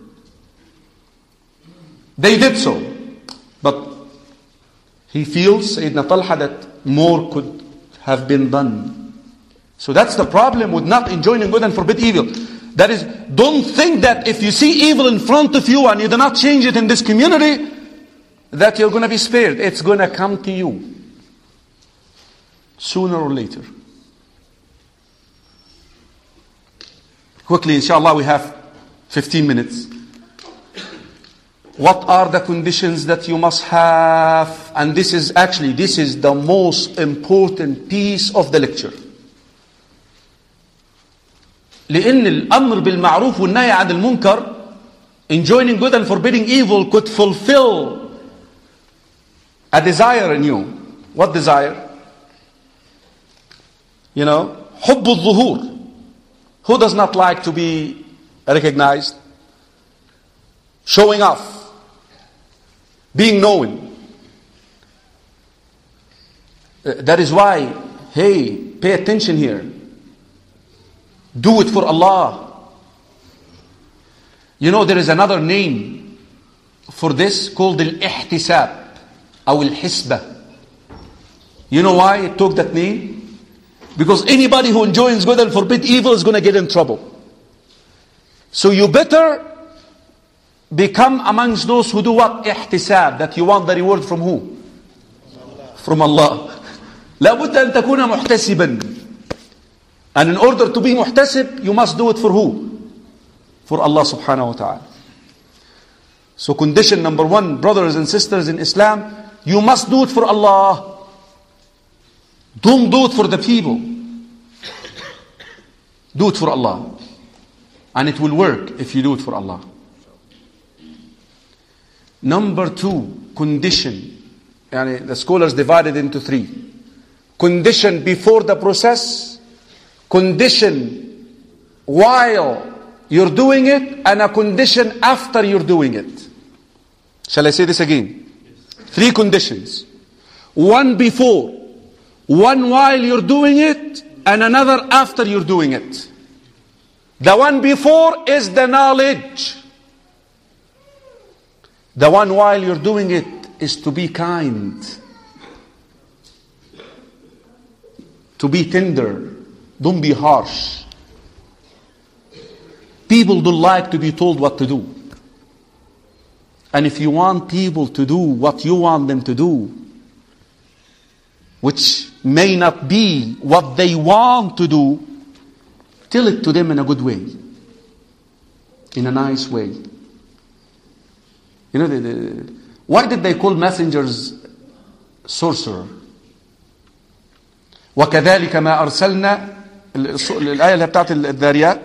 They did so. But he feels, Sayyidina Talha, that more could have been done. So that's the problem with not enjoining good and forbid evil. That is, don't think that if you see evil in front of you and you do not change it in this community, that you're going to be spared. It's going to come to you sooner or later. Quickly, inshallah, we have 15 minutes. What are the conditions that you must have? And this is actually, this is the most important piece of the lecture. لأن الأمر بالمعروف والنهي عن المنكر enjoining good and forbidding evil could fulfill a desire in you. What desire? You know, حب الظهور. Who does not like to be recognized? Showing off. Being known. Uh, That is why, hey, pay attention here. Do it for Allah. You know, there is another name for this called al-ihtisab or al-hisbah. You know why it took that name? Because anybody who enjoins good and forbid evil is going to get in trouble. So you better become amongst those who do what? Ihtisab. That you want the reward from who? From Allah. لابد أن تكون محتسبا. and in order to be muhtasib, you must do it for who? For Allah subhanahu wa ta'ala. So condition number one, brothers and sisters in Islam, you must do it for Allah. Don't do it for the people. Do it for Allah. And it will work if you do it for Allah. Number two, condition. Yani the scholars divided into three. Condition before the process, condition while you're doing it, and a condition after you're doing it. Shall I say this again? Three conditions. One before, one while you're doing it, and another after you're doing it. The one before is the knowledge. The one while you're doing it is to be kind, to be tender, don't be harsh. People don't like to be told what to do. And if you want people to do what you want them to do, which may not be what they want to do, tell it to them in a good way, in a nice way. You know, the, the, why did they call messengers sorcerer? وكذلك ما أرسلنا الآية اللي بتاعت الذاريات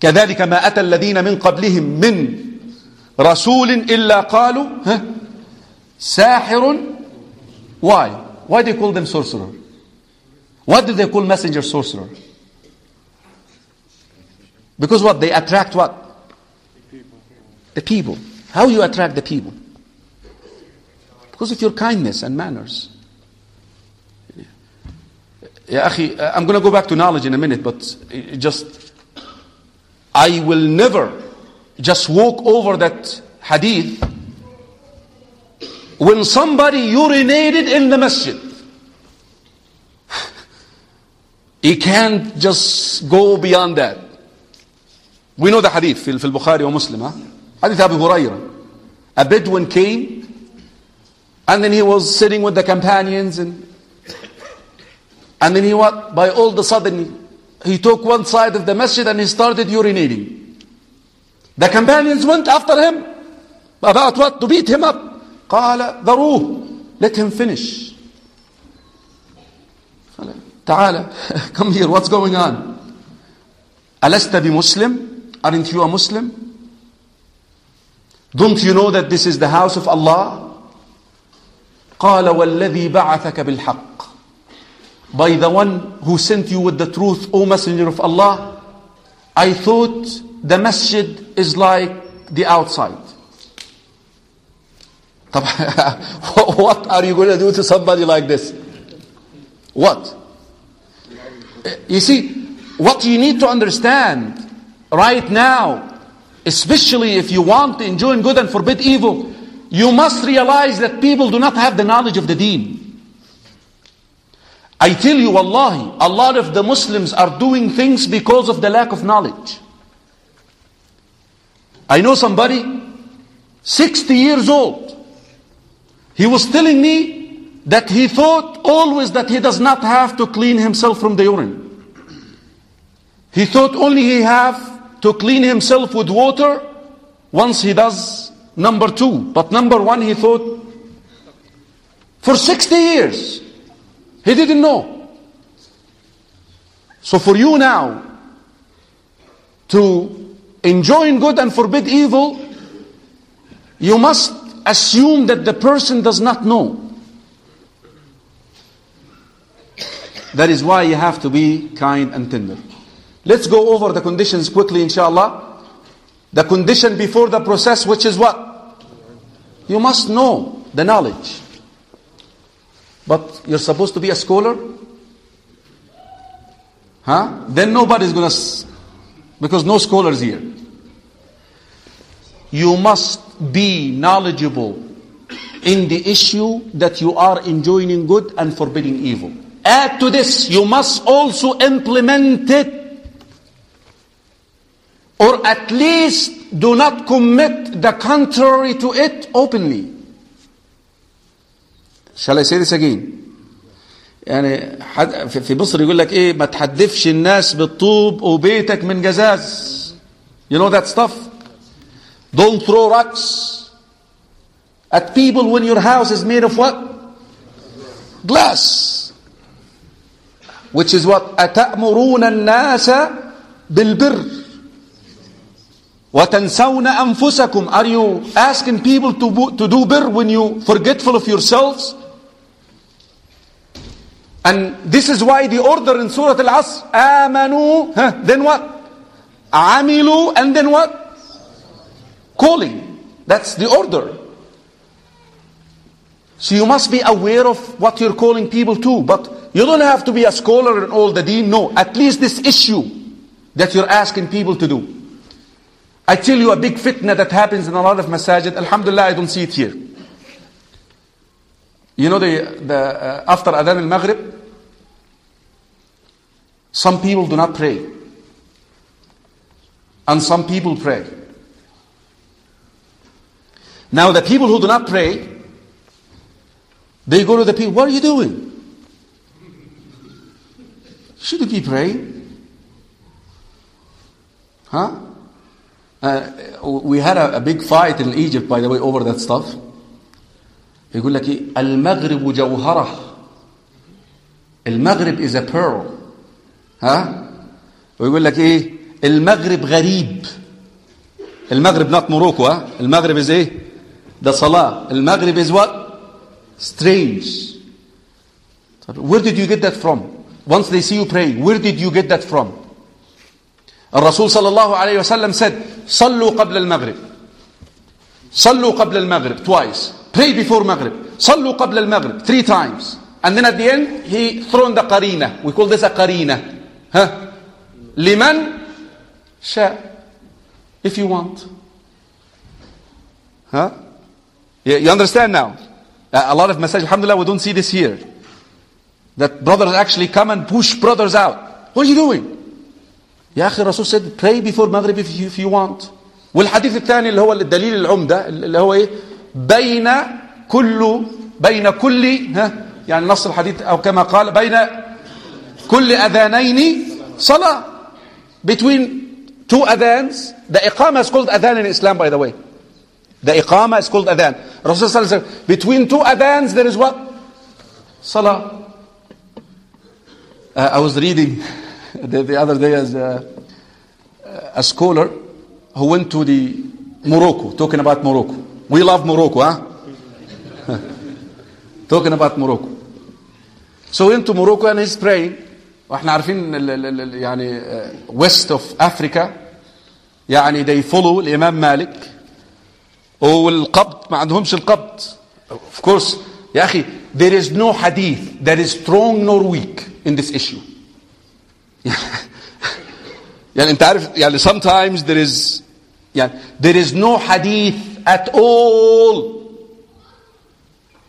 كذلك ما أتى الذين من قبلهم من رسول إلا قالوا ها ساحر why why do they call them sorcerer why do they call messenger sorcerer because what they attract what the people how you attract the people because of your kindness and manners يا أخي I'm going to go back to knowledge in a minute but just I will never just walk over that hadith when somebody urinated in the masjid. He can't just go beyond that. We know the hadith في في البخاري ومسلم ها حديث أبي هريرة A Bedouin came and then he was sitting with the companions and and then he what by all the sudden he took one side of the masjid and he started urinating. The companions went after him about what? To beat him up. قال ذروه let him finish. تعال come here what's going on ألست بمسلم aren't you a Muslim don't you know that this is the house of Allah قال والذي بعثك بالحق by the one who sent you with the truth, O Messenger of Allah, I thought the masjid is like the outside. what are you going to do to somebody like this? What? You see, what you need to understand right now, especially if you want to enjoy good and forbid evil, you must realize that people do not have the knowledge of the deen. I tell you, wallahi, a lot of the Muslims are doing things because of the lack of knowledge. I know somebody, 60 years old, He was telling me that he thought always that he does not have to clean himself from the urine. He thought only he have to clean himself with water once he does number two. But number one, he thought for 60 years. He didn't know. So for you now to enjoin good and forbid evil, you must assume that the person does not know. That is why you have to be kind and tender. Let's go over the conditions quickly, inshallah. The condition before the process, which is what? You must know the knowledge. But you're supposed to be a scholar? Huh? Then nobody's gonna, because no scholars here. You must be knowledgeable in the issue that you are enjoining good and forbidding evil. Add to this, you must also implement it. Or at least do not commit the contrary to it openly. Shall I say this again? يعني حد في مصر يقول لك إيه ما تحدفش الناس بالطوب وبيتك من جزاز you know that stuff don't throw rocks at people when your house is made of what glass which is what أتأمرون الناس بالبر وتنسون أنفسكم are you asking people to, to do bir when you forgetful of yourselves and this is why the order in Surah Al-Asr, amanu, huh, then what? Amilu, and then what? Calling. That's the order. So you must be aware of what you're calling people to. But you don't have to be a scholar in all the deen. No, at least this issue that you're asking people to do. I tell you a big fitna that happens in a lot of masajid. Alhamdulillah, I don't see it here. You know, the, the, uh, after Adhan al-Maghrib, some people do not pray. And some people pray. Now, the people who do not pray, they go to the people, What are you doing? Shouldn't be praying. Huh? Uh, we had a, a, big fight in Egypt, by the way, over that stuff. يقول لك إيه؟ المغرب جوهرة. المغرب is a pearl. ها؟ ويقول لك إيه؟ المغرب غريب. المغرب not Morocco ها؟ المغرب is إيه؟ ده صلاة. المغرب is what? strange. where did you get that from? Once they see you praying where did you get that from? الرسول صلى الله عليه وسلم said صلوا قبل المغرب. صلوا قبل المغرب twice. Pray before maghrib صلوا قبل المغرب three times and then at the end he thrown the qarina we call this a qarina ها لمن شاء if you want huh you, you understand now a lot of messages alhamdulillah we don't see this here that brothers actually come and push brothers out what are you doing يا أخي الرسول said pray before maghrib if you, if you want والحديث الثاني اللي هو الدليل العمدة اللي هو إيه بين كل بين كل ها يعني نص الحديث أو كما قال بين كل أذانين صلاة between two adhans the iqama is called adhan in Islam by the way the iqama is called adhan Rasul said between two adhans there is what salah uh, I was reading the, the other day as a, a scholar who went to the Morocco talking about Morocco we love Morocco huh talking about Morocco so into Morocco and he's praying واحنا عارفين ال ال ال يعني west of Africa يعني they follow الإمام مالك والقبض ما عندهمش القبض of course يا أخي there is no hadith that is strong nor weak in this issue يعني أنت عارف يعني sometimes there is يعني there is no hadith at all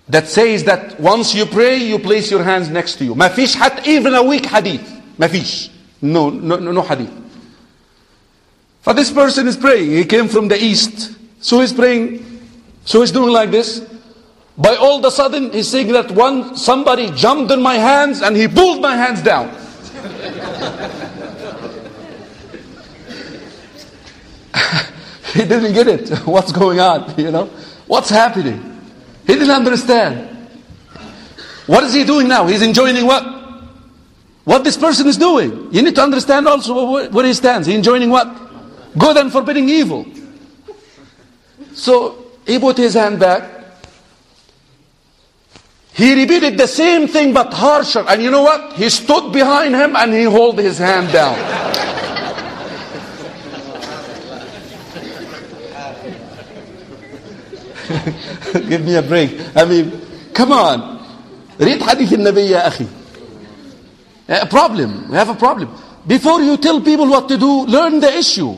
that says that once you pray you place your hands next to you ما فيش حتى even a weak hadith ما فيش no, no, no hadith but this person is praying he came from the east so he's praying so he's doing like this By all the sudden, he's saying that one somebody jumped in my hands and he pulled my hands down. he didn't get it. What's going on? You know, what's happening? He didn't understand. What is he doing now? He's enjoining what? What this person is doing. You need to understand also where he stands. He's enjoining what? Good and forbidding evil. So he put his hand back. He repeated the same thing but harsher. And you know what? He stood behind him and he held his hand down. Give me a break. I mean, come on. Read hadith al-Nabi ya akhi. A problem. We have a problem. Before you tell people what to do, learn the issue.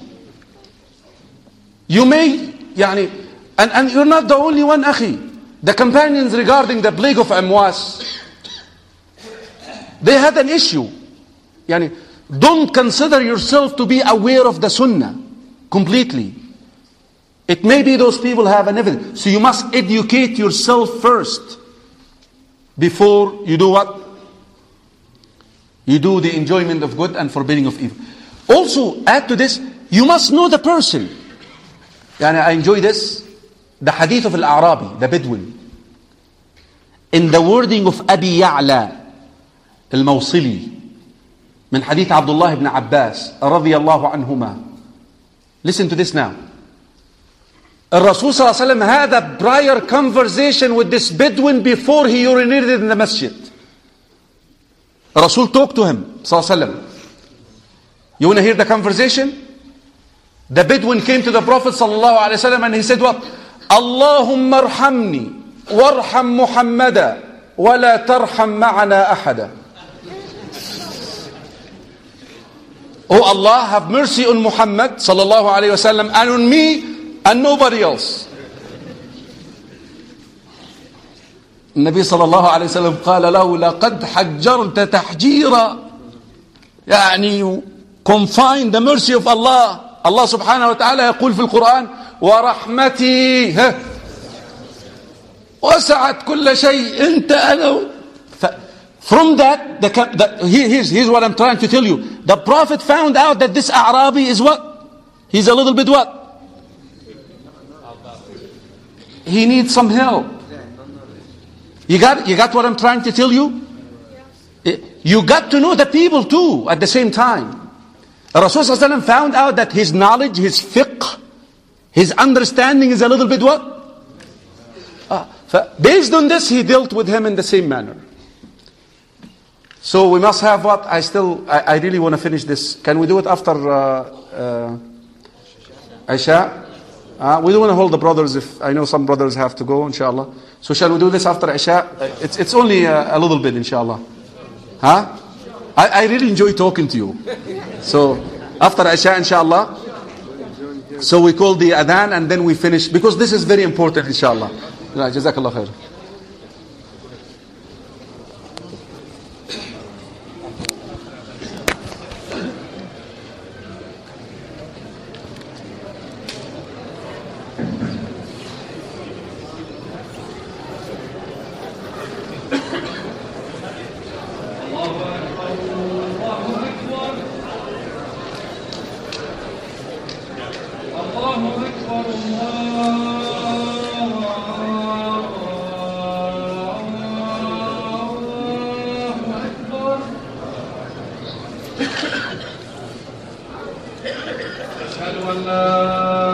You may, yani, and, and you're not the only one, akhi. The companions regarding the plague of Amwas, they had an issue. Yani, don't consider yourself to be aware of the sunnah completely. It may be those people have an evidence. So you must educate yourself first before you do what? You do the enjoyment of good and forbidding of evil. Also, add to this, you must know the person. Yani I enjoy this. The hadith of Al-Arabi, the Bedouin. In the wording of Abi Ya'la, Al-Mawsili, من حديث عبد الله بن عباس رضي الله عنهما. Listen to this now. الرسول صلى الله عليه وسلم had a prior conversation with this Bedouin before he urinated in the masjid. Rasul talked to him صلى الله عليه وسلم. You want to hear the conversation? The Bedouin came to the Prophet صلى الله عليه وسلم and he said what? اللهم ارحمني وارحم محمدا ولا ترحم معنا أحدا. Oh Allah, have mercy on Muhammad صلى الله عليه وسلم and on me and nobody else. النبي صلى الله عليه وسلم قال له لقد حجرت تحجيرا يعني you confine the mercy of Allah الله سبحانه وتعالى يقول في القرآن ورحمتي وسعت كل شيء انت انا from that the, the, here's, here's what I'm trying to tell you the prophet found out that this Arabi is what he's a little bit what He needs some help. You got, you got what I'm trying to tell you? You got to know the people too at the same time. Rasul found out that his knowledge, his fiqh, his understanding is a little bit what? Uh, based on this, he dealt with him in the same manner. So we must have what? I still, I, I really want to finish this. Can we do it after uh, uh, Isha? Uh, we don't want to hold the brothers if I know some brothers have to go, inshallah. So shall we do this after Isha? It's, it's only a, a little bit, inshallah. Huh? I, I really enjoy talking to you. So after Isha, inshallah. So we call the adhan and then we finish because this is very important, inshallah. Jazakallah khair. أشهد أن لا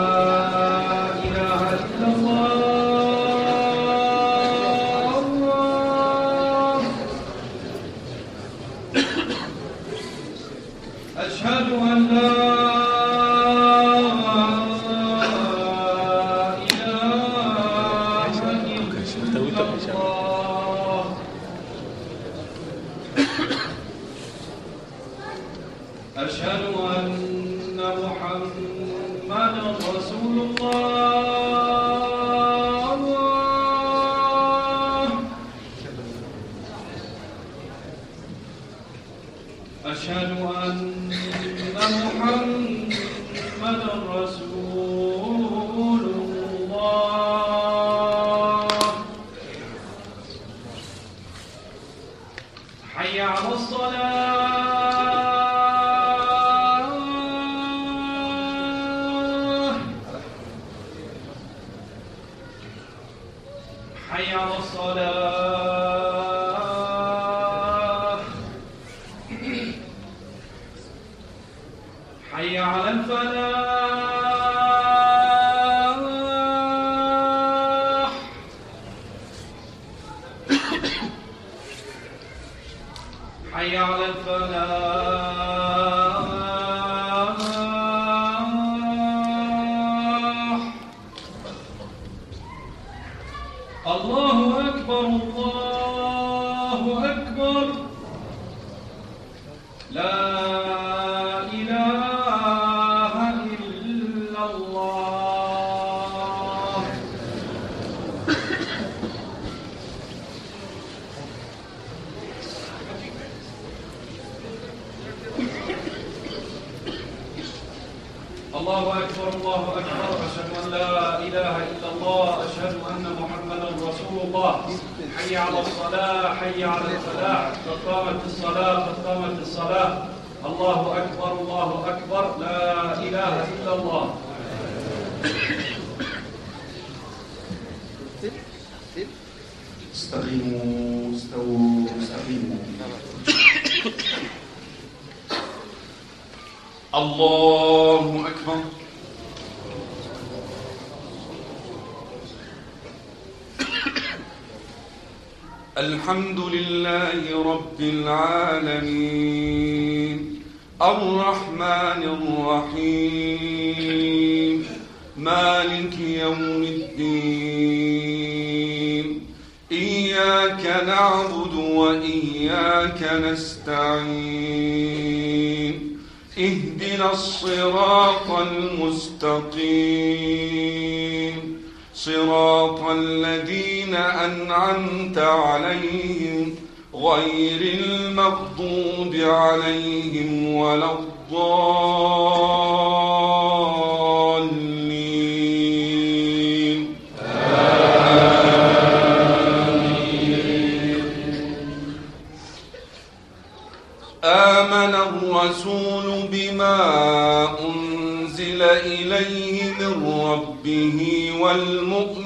أنعمت عليهم غير المغضوب عليهم ولا الضالين. آمن الرسول بما أنزل إليه من ربه والمؤمنون كل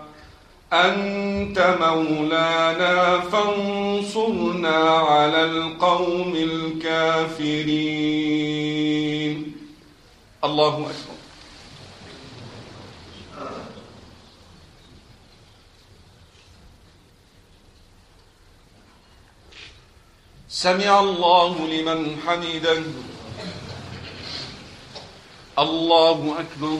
أنت مولانا فانصرنا على القوم الكافرين. الله أكبر. سمع الله لمن حمده. الله أكبر.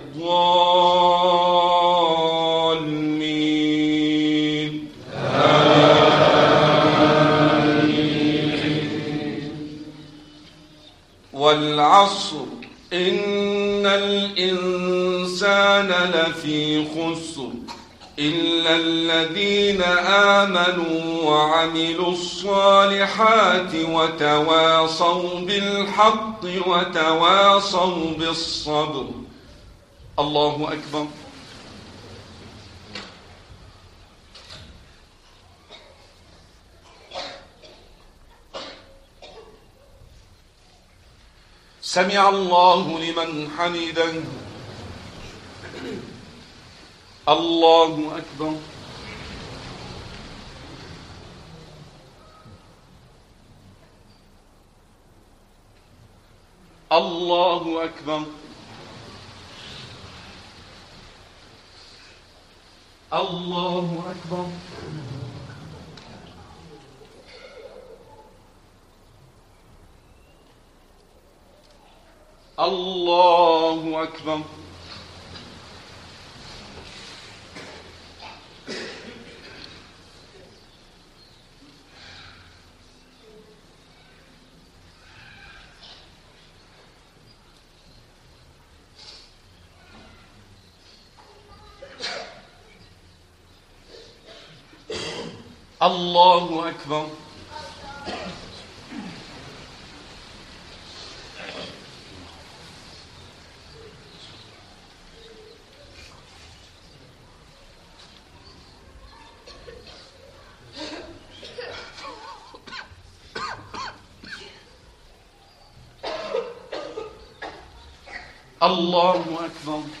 والعصر إن الإنسان لفي خسر إلا الذين آمنوا وعملوا الصالحات وتواصوا بالحق وتواصوا بالصبر. الله أكبر. سمع الله لمن حمده. الله أكبر. الله أكبر. الله أكبر. الله أكبر. الله أكبر. الله أكبر.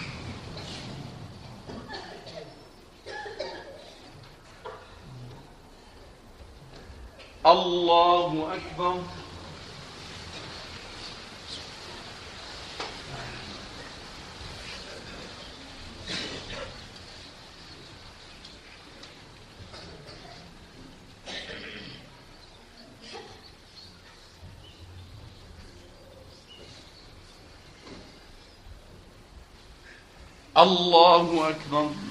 الله أكبر. الله أكبر.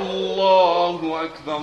الله أكبر.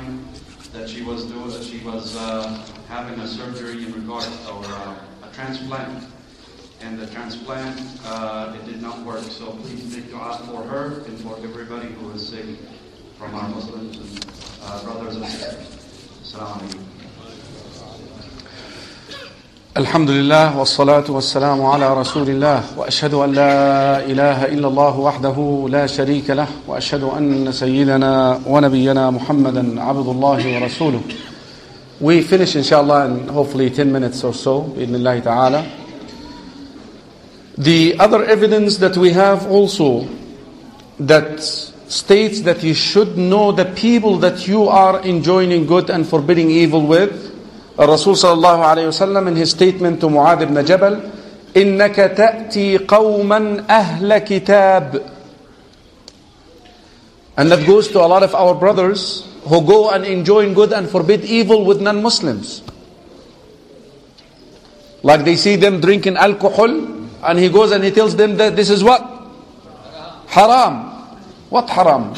Time that she was doing, that she was uh, having a surgery in regard or uh, a transplant, and the transplant uh, it did not work. So please make dua for her and for everybody who is sick from our Muslims and uh, brothers and sisters. Assalamu alaikum. الحمد لله والصلاة والسلام على رسول الله وأشهد أن لا إله إلا الله وحده لا شريك له وأشهد أن سيدنا ونبينا محمدا عبد الله ورسوله We finish inshallah in hopefully 10 minutes or so بإذن الله تعالى The other evidence that we have also that states that you should know the people that you are enjoining good and forbidding evil with الرسول صلى الله عليه وسلم in his statement to معاذ بن جبل إنك تأتي قوما أهل كتاب And that goes to a lot of our brothers who go and enjoin good and forbid evil with non-Muslims. Like they see them drinking alcohol and he goes and he tells them that this is what? Haram. What haram?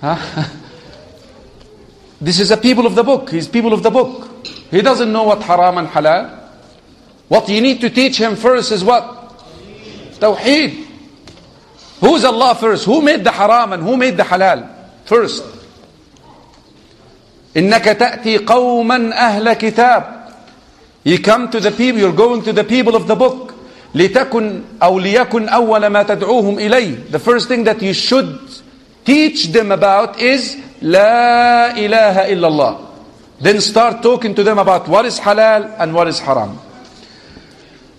Huh? This is a people of the book. He's people of the book. He doesn't know what haram and halal. What you need to teach him first is what? Tawheed. Who's Allah first? Who made the haram and who made the halal? First. إنك تأتي قوما أهل كتاب. You come to the people, you're going to the people of the book. لتكن أو ليكن أول ما تدعوهم إليه. The first thing that you should teach them about is La ilaha illallah. Then start talking to them about what is halal and what is haram.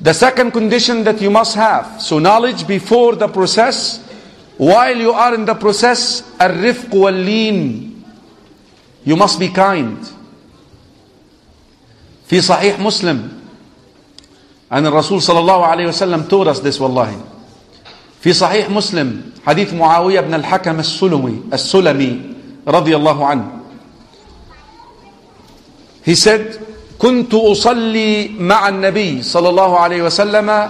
The second condition that you must have, so knowledge before the process, while you are in the process, الرفق واللين. You must be kind. في صحيح مسلم أن الرسول صلى الله عليه وسلم told us this والله في صحيح مسلم حديث معاوية بن الحكم السلمي السلمي رضي الله عنه He said كنت أصلي مع النبي صلى الله عليه وسلم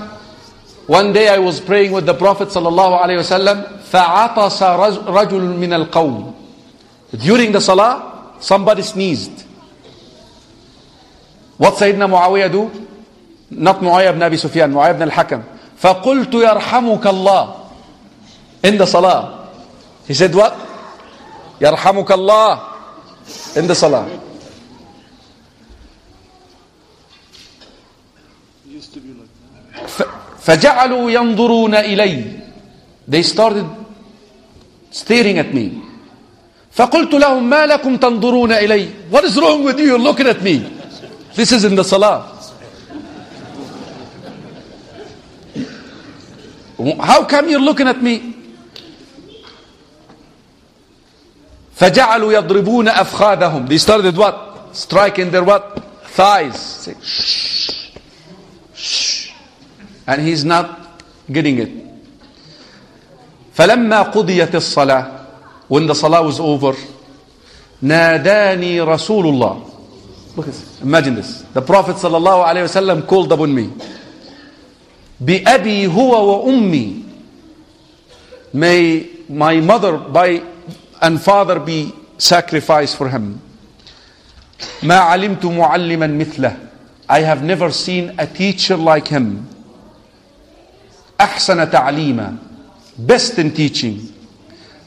One day I was praying with the Prophet صلى الله عليه وسلم فعطس رجل من القوم During the salah somebody sneezed What سيدنا معاوية do? Not معاوية بن أبي سفيان معاوية بن الحكم فقلت يرحمك الله In the salah He said what? يرحمك الله in the salah. فجعلوا ينظرون إلي They started staring at me. فقلت لهم ما لكم تنظرون إلي What is wrong with you? You're looking at me. This is in the salah. How come you're looking at me? فجعلوا يضربون أفخاذهم They started what? Striking their what? Thighs. Say, shh, shh. And he's not getting it. فلما قضيت الصلاة When the salah was over ناداني رسول الله Look at this. Imagine this. The Prophet صلى الله عليه وسلم called upon me. بأبي هو وأمي May my mother by and father be sacrificed for him. ما علمت معلما مثله. I have never seen a teacher like him. أحسن تعليما. Best in teaching.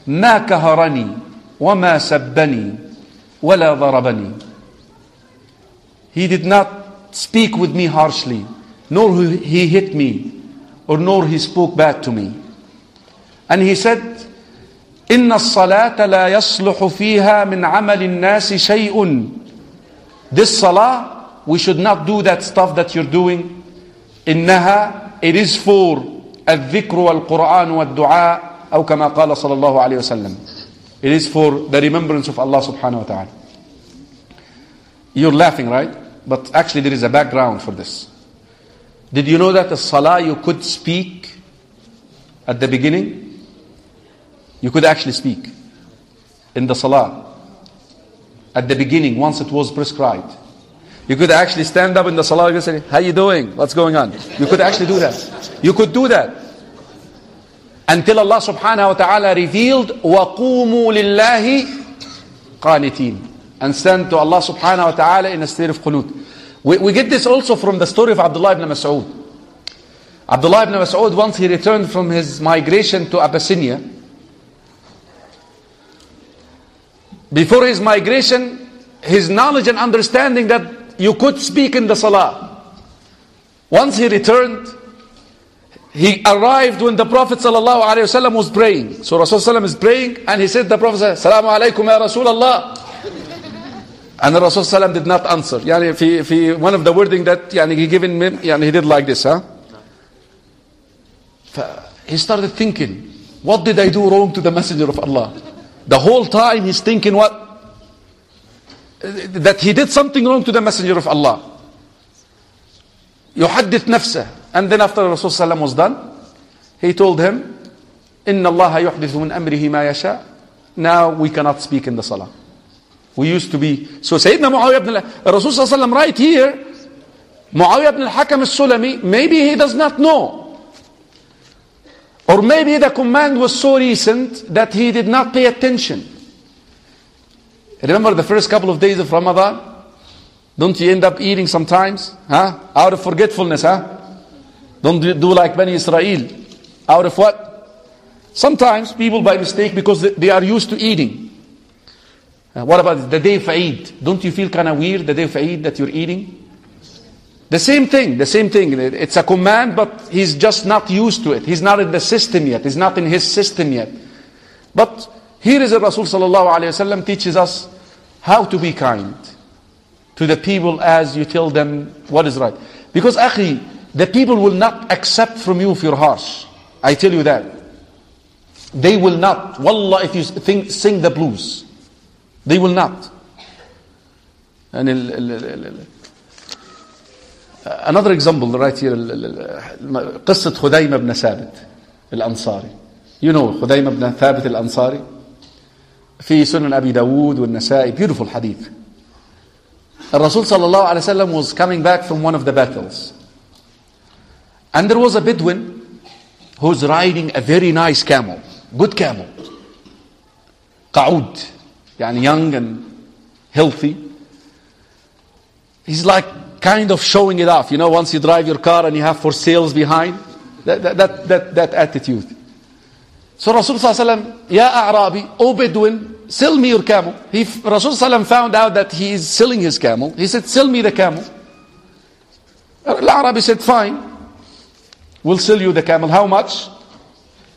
ما كهرني وما سبني ولا ضربني. He did not speak with me harshly, nor he hit me, or nor he spoke bad to me. And he said, إن الصلاة لا يصلح فيها من عمل الناس شيء. This salah, we should not do that stuff that you're doing. إنها, it is for الذكر والقرآن والدعاء أو كما قال صلى الله عليه وسلم. It is for the remembrance of Allah subhanahu wa ta'ala. You're laughing, right? But actually there is a background for this. Did you know that the salah you could speak at the beginning? You could actually speak in the salah at the beginning once it was prescribed. You could actually stand up in the salah and say, How you doing? What's going on? You could actually do that. You could do that. Until Allah subhanahu wa ta'ala revealed, وَقُومُوا لِلَّهِ قَانِتِينَ And stand to Allah subhanahu wa ta'ala in a state of qunut. We, we get this also from the story of Abdullah ibn Mas'ud. Abdullah ibn Mas'ud, once he returned from his migration to Abyssinia, Before his migration, his knowledge and understanding that you could speak in the salah. Once he returned, he arrived when the Prophet ﷺ was praying. So Rasulullah is praying and he said the Prophet, Salamu alaykum ya Rasulullah. And Rasulullah did not answer. Yani if he, if he, one of the wording that yani he given him, yani he did like this, huh? He started thinking, what did I do wrong to the Messenger of Allah? The whole time he's thinking what? That he did something wrong to the Messenger of Allah. يحدث نفسه. And then after Rasul was done, he told him, إن الله يحدث من أمره ما يشاء. Now we cannot speak in the salah. We used to be. So Sayyidina Muawiyah ibn Rasul sallallahu right here, Muawiyah ibn al-Hakam al-Sulami, maybe he does not know. or maybe the command was so recent that he did not pay attention. Remember the first couple of days of Ramadan? Don't you end up eating sometimes? Huh? Out of forgetfulness, huh? Don't do like Bani Israel. Out of what? Sometimes people by mistake because they are used to eating. Uh, what about the day of Eid? Don't you feel kind of weird the day of Eid that you're eating? The same thing, the same thing. It's a command, but he's just not used to it. He's not in the system yet. He's not in his system yet. But here is a Rasul sallallahu alayhi wasallam teaches us how to be kind to the people as you tell them what is right. Because akhi, the people will not accept from you if you're harsh. I tell you that. They will not. Wallah, if you think, sing the blues. They will not. And uh, uh, uh, uh, another example right here, قصة خزيمة بن ثابت الأنصاري. You know خزيمة بن ثابت الأنصاري في سنن أبي داود والنسائي beautiful hadith. الرسول صلى الله عليه وسلم was coming back from one of the battles. And there was a Bedouin who's riding a very nice camel, good camel. قعود يعني young and healthy. He's like kind of showing it off. You know, once you drive your car and you have for sales behind, that, that, that, that, that attitude. So Rasul Sallallahu Ya A'rabi, O Bedouin, sell me your camel. He, Rasul Sallallahu found out that he is selling his camel. He said, sell me the camel. Al-Arabi said, fine. We'll sell you the camel. How much?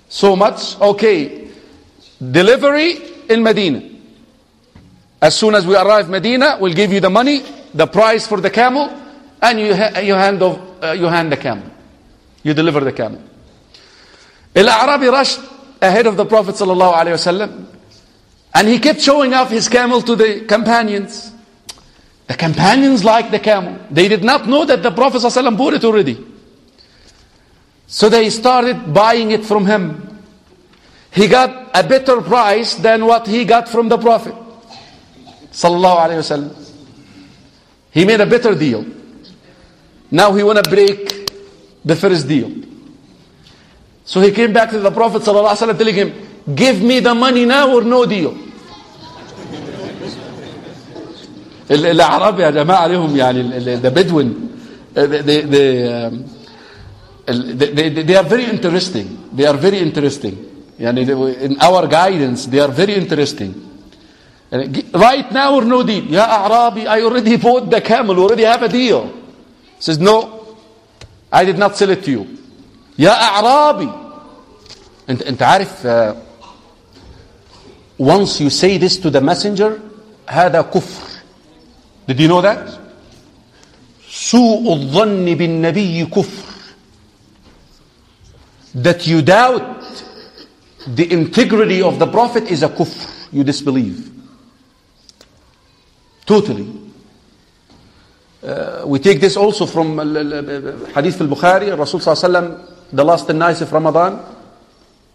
So much? Okay. Delivery in Medina. As soon as we arrive Medina, we'll give you the money the price for the camel, and you, you, hand, of, uh, you hand the camel. You deliver the camel. Al-Arabi rushed ahead of the Prophet and he kept showing off his camel to the companions. The companions liked the camel. They did not know that the Prophet ﷺ bought it already. So they started buying it from him. He got a better price than what he got from the Prophet. Sallallahu Alaihi Wasallam. He made a better deal. Now he want to break the first deal. So he came back to the Prophet ﷺ telling him, give me the money now or no deal. الأعراب يا جماعة عليهم يعني the Bedouin they, they, um, they, they, they are very interesting they are very interesting يعني in our guidance they are very interesting Right now or no deal? Ya Arabi, I already bought the camel, already have a deal. says, No, I did not sell it to you. يا أعرابي أنت أنت عارف uh, once you say this to the messenger هذا كفر Did you know that? سوء الظن بالنبي كفر That you doubt the integrity of the prophet is a kufr. You disbelieve. Totally. Uh, we take this also from ال- ال- ال- hadith al-Bukhari, Rasul sallallahu alaihi wasallam, the last night of Ramadan,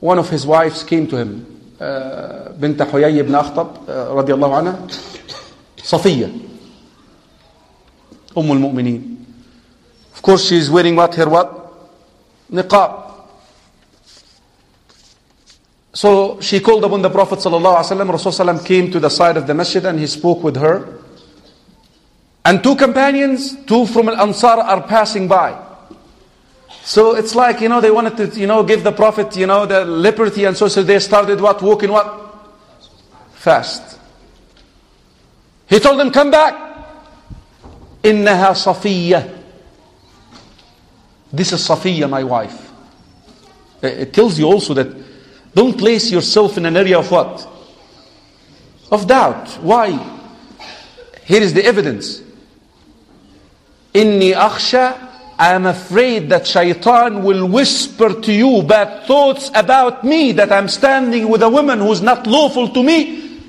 one of his wives came to him, uh, بنت حيي بن أخطب uh, رضي الله عنها, صفية, أم المؤمنين. Of course she is wearing what, her what? Niqab. So she called upon the Prophet sallallahu alaihi wasallam. Rasul sallam came to the side of the masjid and he spoke with her. And two companions, two from Al Ansar, are passing by. So it's like you know they wanted to you know give the Prophet you know the liberty and so so they started what walking what fast. He told them come back. إنها صفية. This is Safiya, my wife. It it tells you also that don't place yourself in an area of what? Of doubt. Why? Here is the evidence. Inni akhsha, I am afraid that shaitan will whisper to you bad thoughts about me, that I'm standing with a woman who's not lawful to me.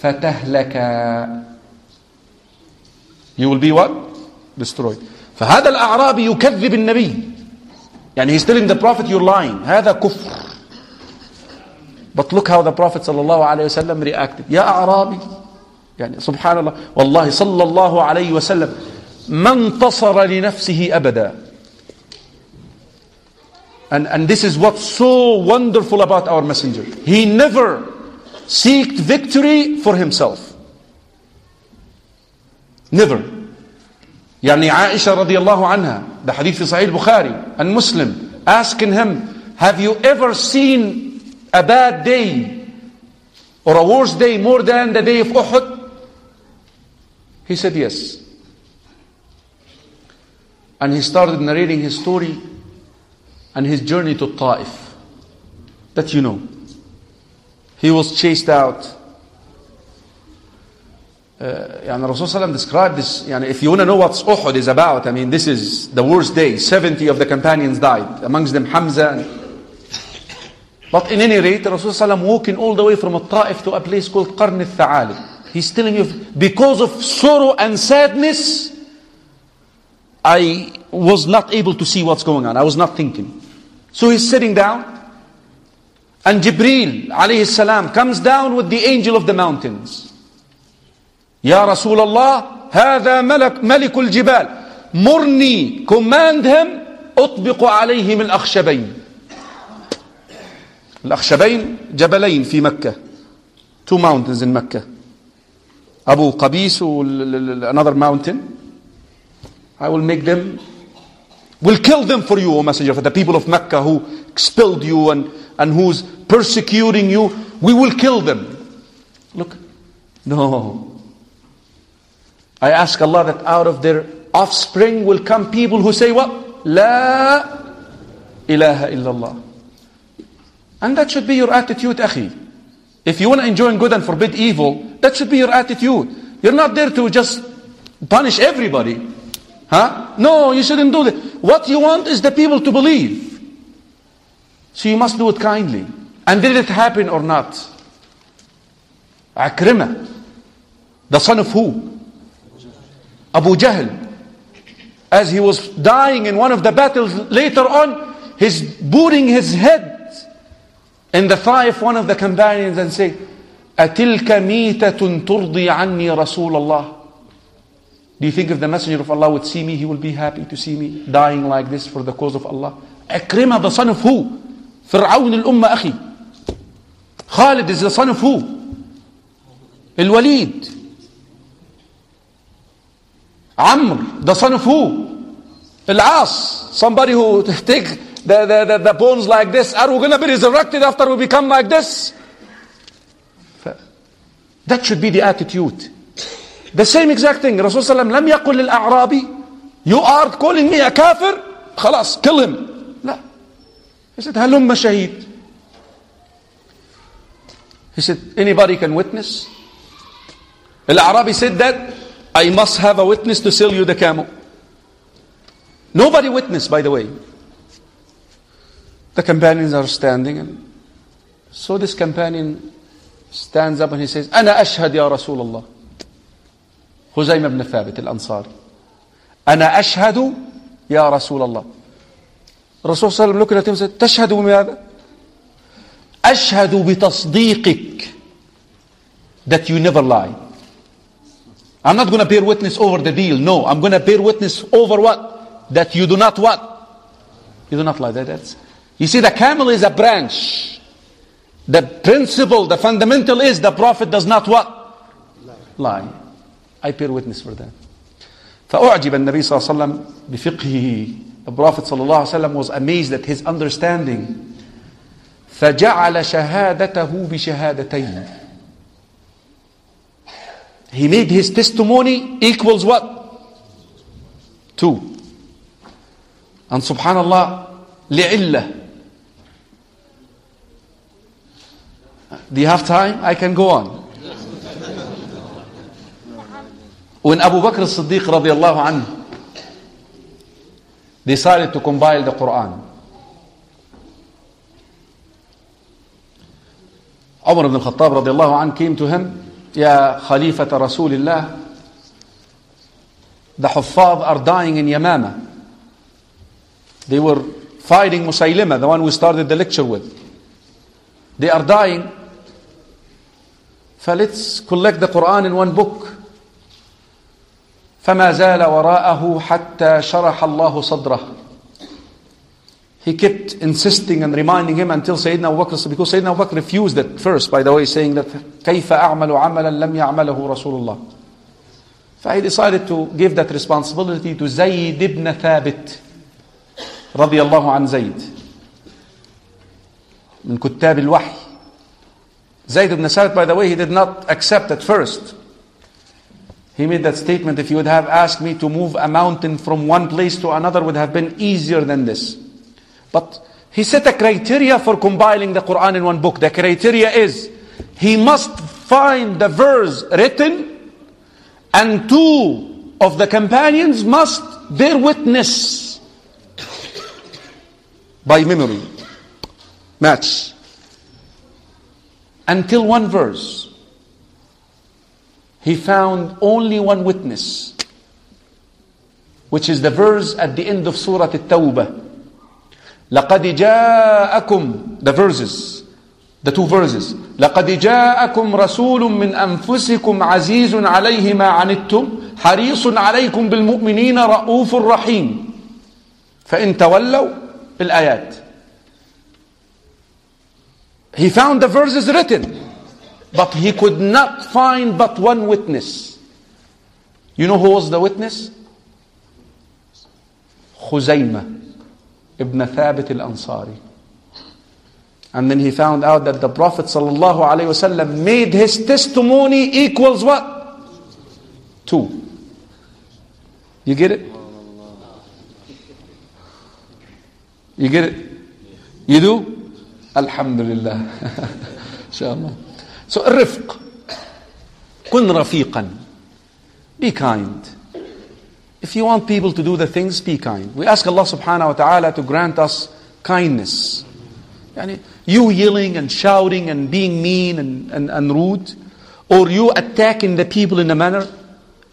فَتَهْلَكَ You will be what? Destroyed. فهذا الأعرابي يكذب النبي. يعني he's telling the Prophet you're lying. هذا كفر. But look how the Prophet صلى الله عليه وسلم reacted. يا أعرابي يعني سبحان الله والله صلى الله عليه وسلم ما انتصر لنفسه أبدا and, and this is what's so wonderful about our messenger. He never seeked victory for himself. Never. يعني عائشة رضي الله عنها the hadith في صحيح البخاري and Muslim asking him have you ever seen a bad day or a worse day more than the day of Uhud? He said, Yes. And he started narrating his story and his journey to Taif. That you know. He was chased out. Uh, and Rasulullah described this. If you want to know what Uhud is about, I mean, this is the worst day. 70 of the companions died, amongst them Hamza And, but in any rate, Rasul Sallam walking all the way from Ta'if to a place called Qarn al-Tha'alib. He's telling you, because of sorrow and sadness, I was not able to see what's going on. I was not thinking. So he's sitting down, and Jibreel alayhi salam comes down with the angel of the mountains. يا رسول الله هذا ملك ملك الجبال مرني command him أطبق عليهم الأخشبين الأخشبين جبلين في مكة two mountains in Mecca Abu Qabis another mountain I will make them will kill them for you O messenger for the people of Mecca who expelled you and, and who's persecuting you we will kill them look no I ask Allah that out of their offspring will come people who say what? La ilaha illallah. And that should be your attitude, akhi. If you want to enjoy good and forbid evil, that should be your attitude. You're not there to just punish everybody. Huh? No, you shouldn't do that. What you want is the people to believe. So you must do it kindly. And did it happen or not? Akrimah. The son of who? Abu Jahl, as he was dying in one of the battles later on, he's booting his head in the thigh of one of the companions and say, أتلك ميتة ترضي عني رسول الله Do you think if the messenger of Allah would see me, he will be happy to see me dying like this for the cause of Allah? Ikrimah, the son of who? Fir'aun al-Ummah akhi. Khalid is the son of who? Al-Walid. Amr, the son of who? Al-As, somebody who take the, the, the, the bones like this. Are we going to be resurrected after we become like this? That should be the attitude. The same exact thing. Rasul sallam لم يقل للأعرابي You are calling me a kafir? خلاص, kill him. لا. He said, هلم شهيد. He said, anybody can witness? Al-Arabi said that, I must have a witness to sell you the camel. Nobody witnessed, by the way. The companions are standing. And so this companion stands up and he says, ana أشهد يا رسول الله. خزيمة بن ثابت الأنصاري. "Ana أشهد ya رسول الرسول صلى الله عليه وسلم looking at him said, تشهد بماذا؟ أشهد بتصديقك that you never lie. I'm not going to bear witness over the deal. No, I'm going to bear witness over what? That you do not what? You do not lie. That, that's you see, the camel is a branch. The principle, the fundamental is the Prophet does not what? Lie. I bear witness for that. فأعجب النبي صلى الله عليه وسلم بفقهه. The Prophet صلى الله عليه وسلم was amazed at his understanding. فجعل شهادته بشهادتين. He made his testimony equals what? Two. And subhanallah, لعلة. Do you have time? I can go on. When Abu Bakr as-Siddiq radiallahu anhu decided to compile the Quran, Umar ibn al-Khattab radiallahu anhu came to him, Ya Khalifat Rasulillah, the Huffaz are dying in Yamama. They were fighting Musaylima, the one we started the lecture with. They are dying. Let's collect the Quran in one book. فما زال وراءه حتى شرح الله صدره. He kept insisting and reminding him until Sayyidina Abu Bakr, because Sayyidina Abu Bakr refused at first, by the way, saying that كيف أعمل عملا لم يعمله رسول الله. So he decided to give that responsibility to Zayd ibn Thabit رضي الله عن زيد من كتاب الوحي Zayd ibn Thabit, by the way, he did not accept at first. He made that statement, if you would have asked me to move a mountain from one place to another would have been easier than this. But he set a criteria for compiling the Quran in one book. The criteria is he must find the verse written and two of the companions must bear witness by memory. Match. Until one verse. He found only one witness, which is the verse at the end of Surah At-Tawbah. لقد جاءكم the verses the two verses لقد جاءكم رسول من أنفسكم عزيز عليه ما عنتم حريص عليكم بالمؤمنين رؤوف رحيم فإن تولوا الآيات He found the verses written but he could not find but one witness. You know who was the witness? Khuzaymah ibn Thabit al-Ansari. And then he found out that the Prophet made his testimony equals what? Two. You get it? You get it? You do? Alhamdulillah. Inshallah. So, rifq. Kun rafiqan. Be kind. If you want people to do the things, be kind. We ask Allah subhanahu wa ta'ala to grant us kindness. Yani, you yelling and shouting and being mean and, and, and rude, or you attacking the people in a manner,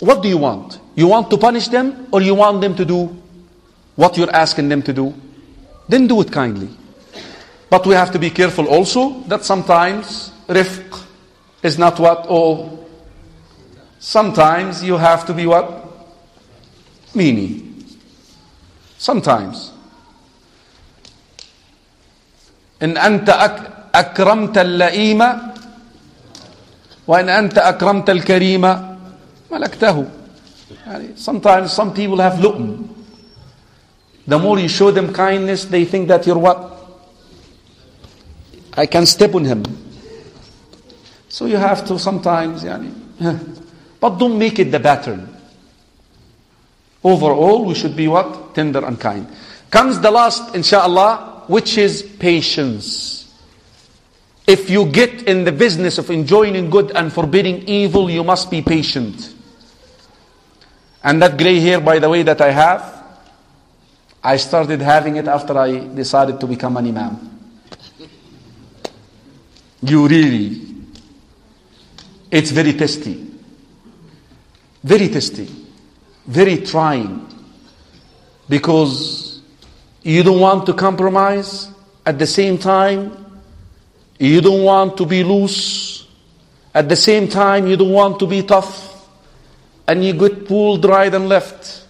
what do you want? You want to punish them, or you want them to do what you're asking them to do? Then do it kindly. But we have to be careful also that sometimes rifq is not what all. Sometimes you have to be what? Meanie. Sometimes. إن أنت أك أكرمت اللئيم وإن أنت أكرمت الكريم ملكته. يعني sometimes some people have لؤم. The more you show them kindness, they think that you're what? I can step on him. So you have to sometimes, yani, but don't make it the pattern. Overall, we should be what? Tender and kind. Comes the last, inshallah, which is patience. If you get in the business of enjoining good and forbidding evil, you must be patient. And that gray hair, by the way, that I have, I started having it after I decided to become an imam. You really, it's very testy. Very testy. Very trying. Because you don't want to compromise. At the same time, you don't want to be loose. At the same time, you don't want to be tough. And you get pulled right and left.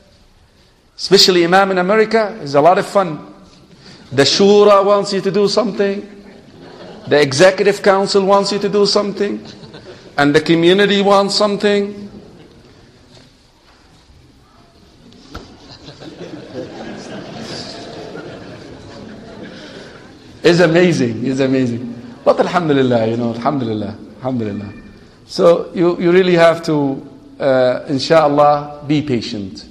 Especially Imam in America is a lot of fun. The Shura wants you to do something. The executive council wants you to do something. And the community wants something. It's amazing. It's amazing. But Alhamdulillah, you know, Alhamdulillah. Alhamdulillah. So you, you really have to, uh, inshallah, be patient.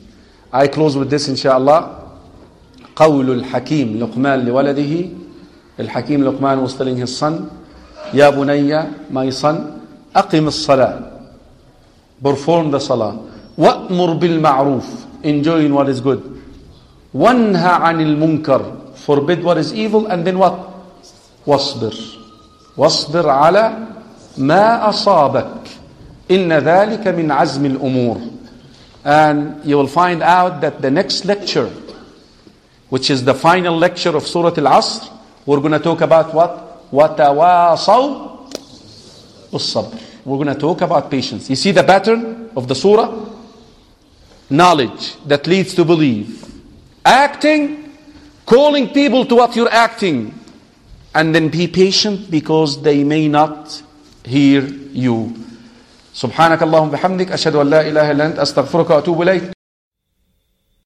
I close with this, inshallah. قول الحكيم لقمان لولده الحكيم لقمان وصلنه الصن. يا بني ما يصن أقم الصلاة. برفورم ذا صلاة. وأمر بالمعروف. Enjoy what is good. وانهى عن المنكر. Forbid what is evil and then what? واصبر. واصبر على ما أصابك. إن ذلك من عزم الأمور. And you will find out that the next lecture which is the final lecture of Surah Al-Asr we're going to talk about what وتواصوا الصبر we're going to talk about patience you see the pattern of the surah knowledge that leads to believe acting calling people to what you're acting and then be patient because they may not hear you سبحانك اللهم بحمدك أشهد أن لا إله إلا أنت أستغفرك وأتوب إليك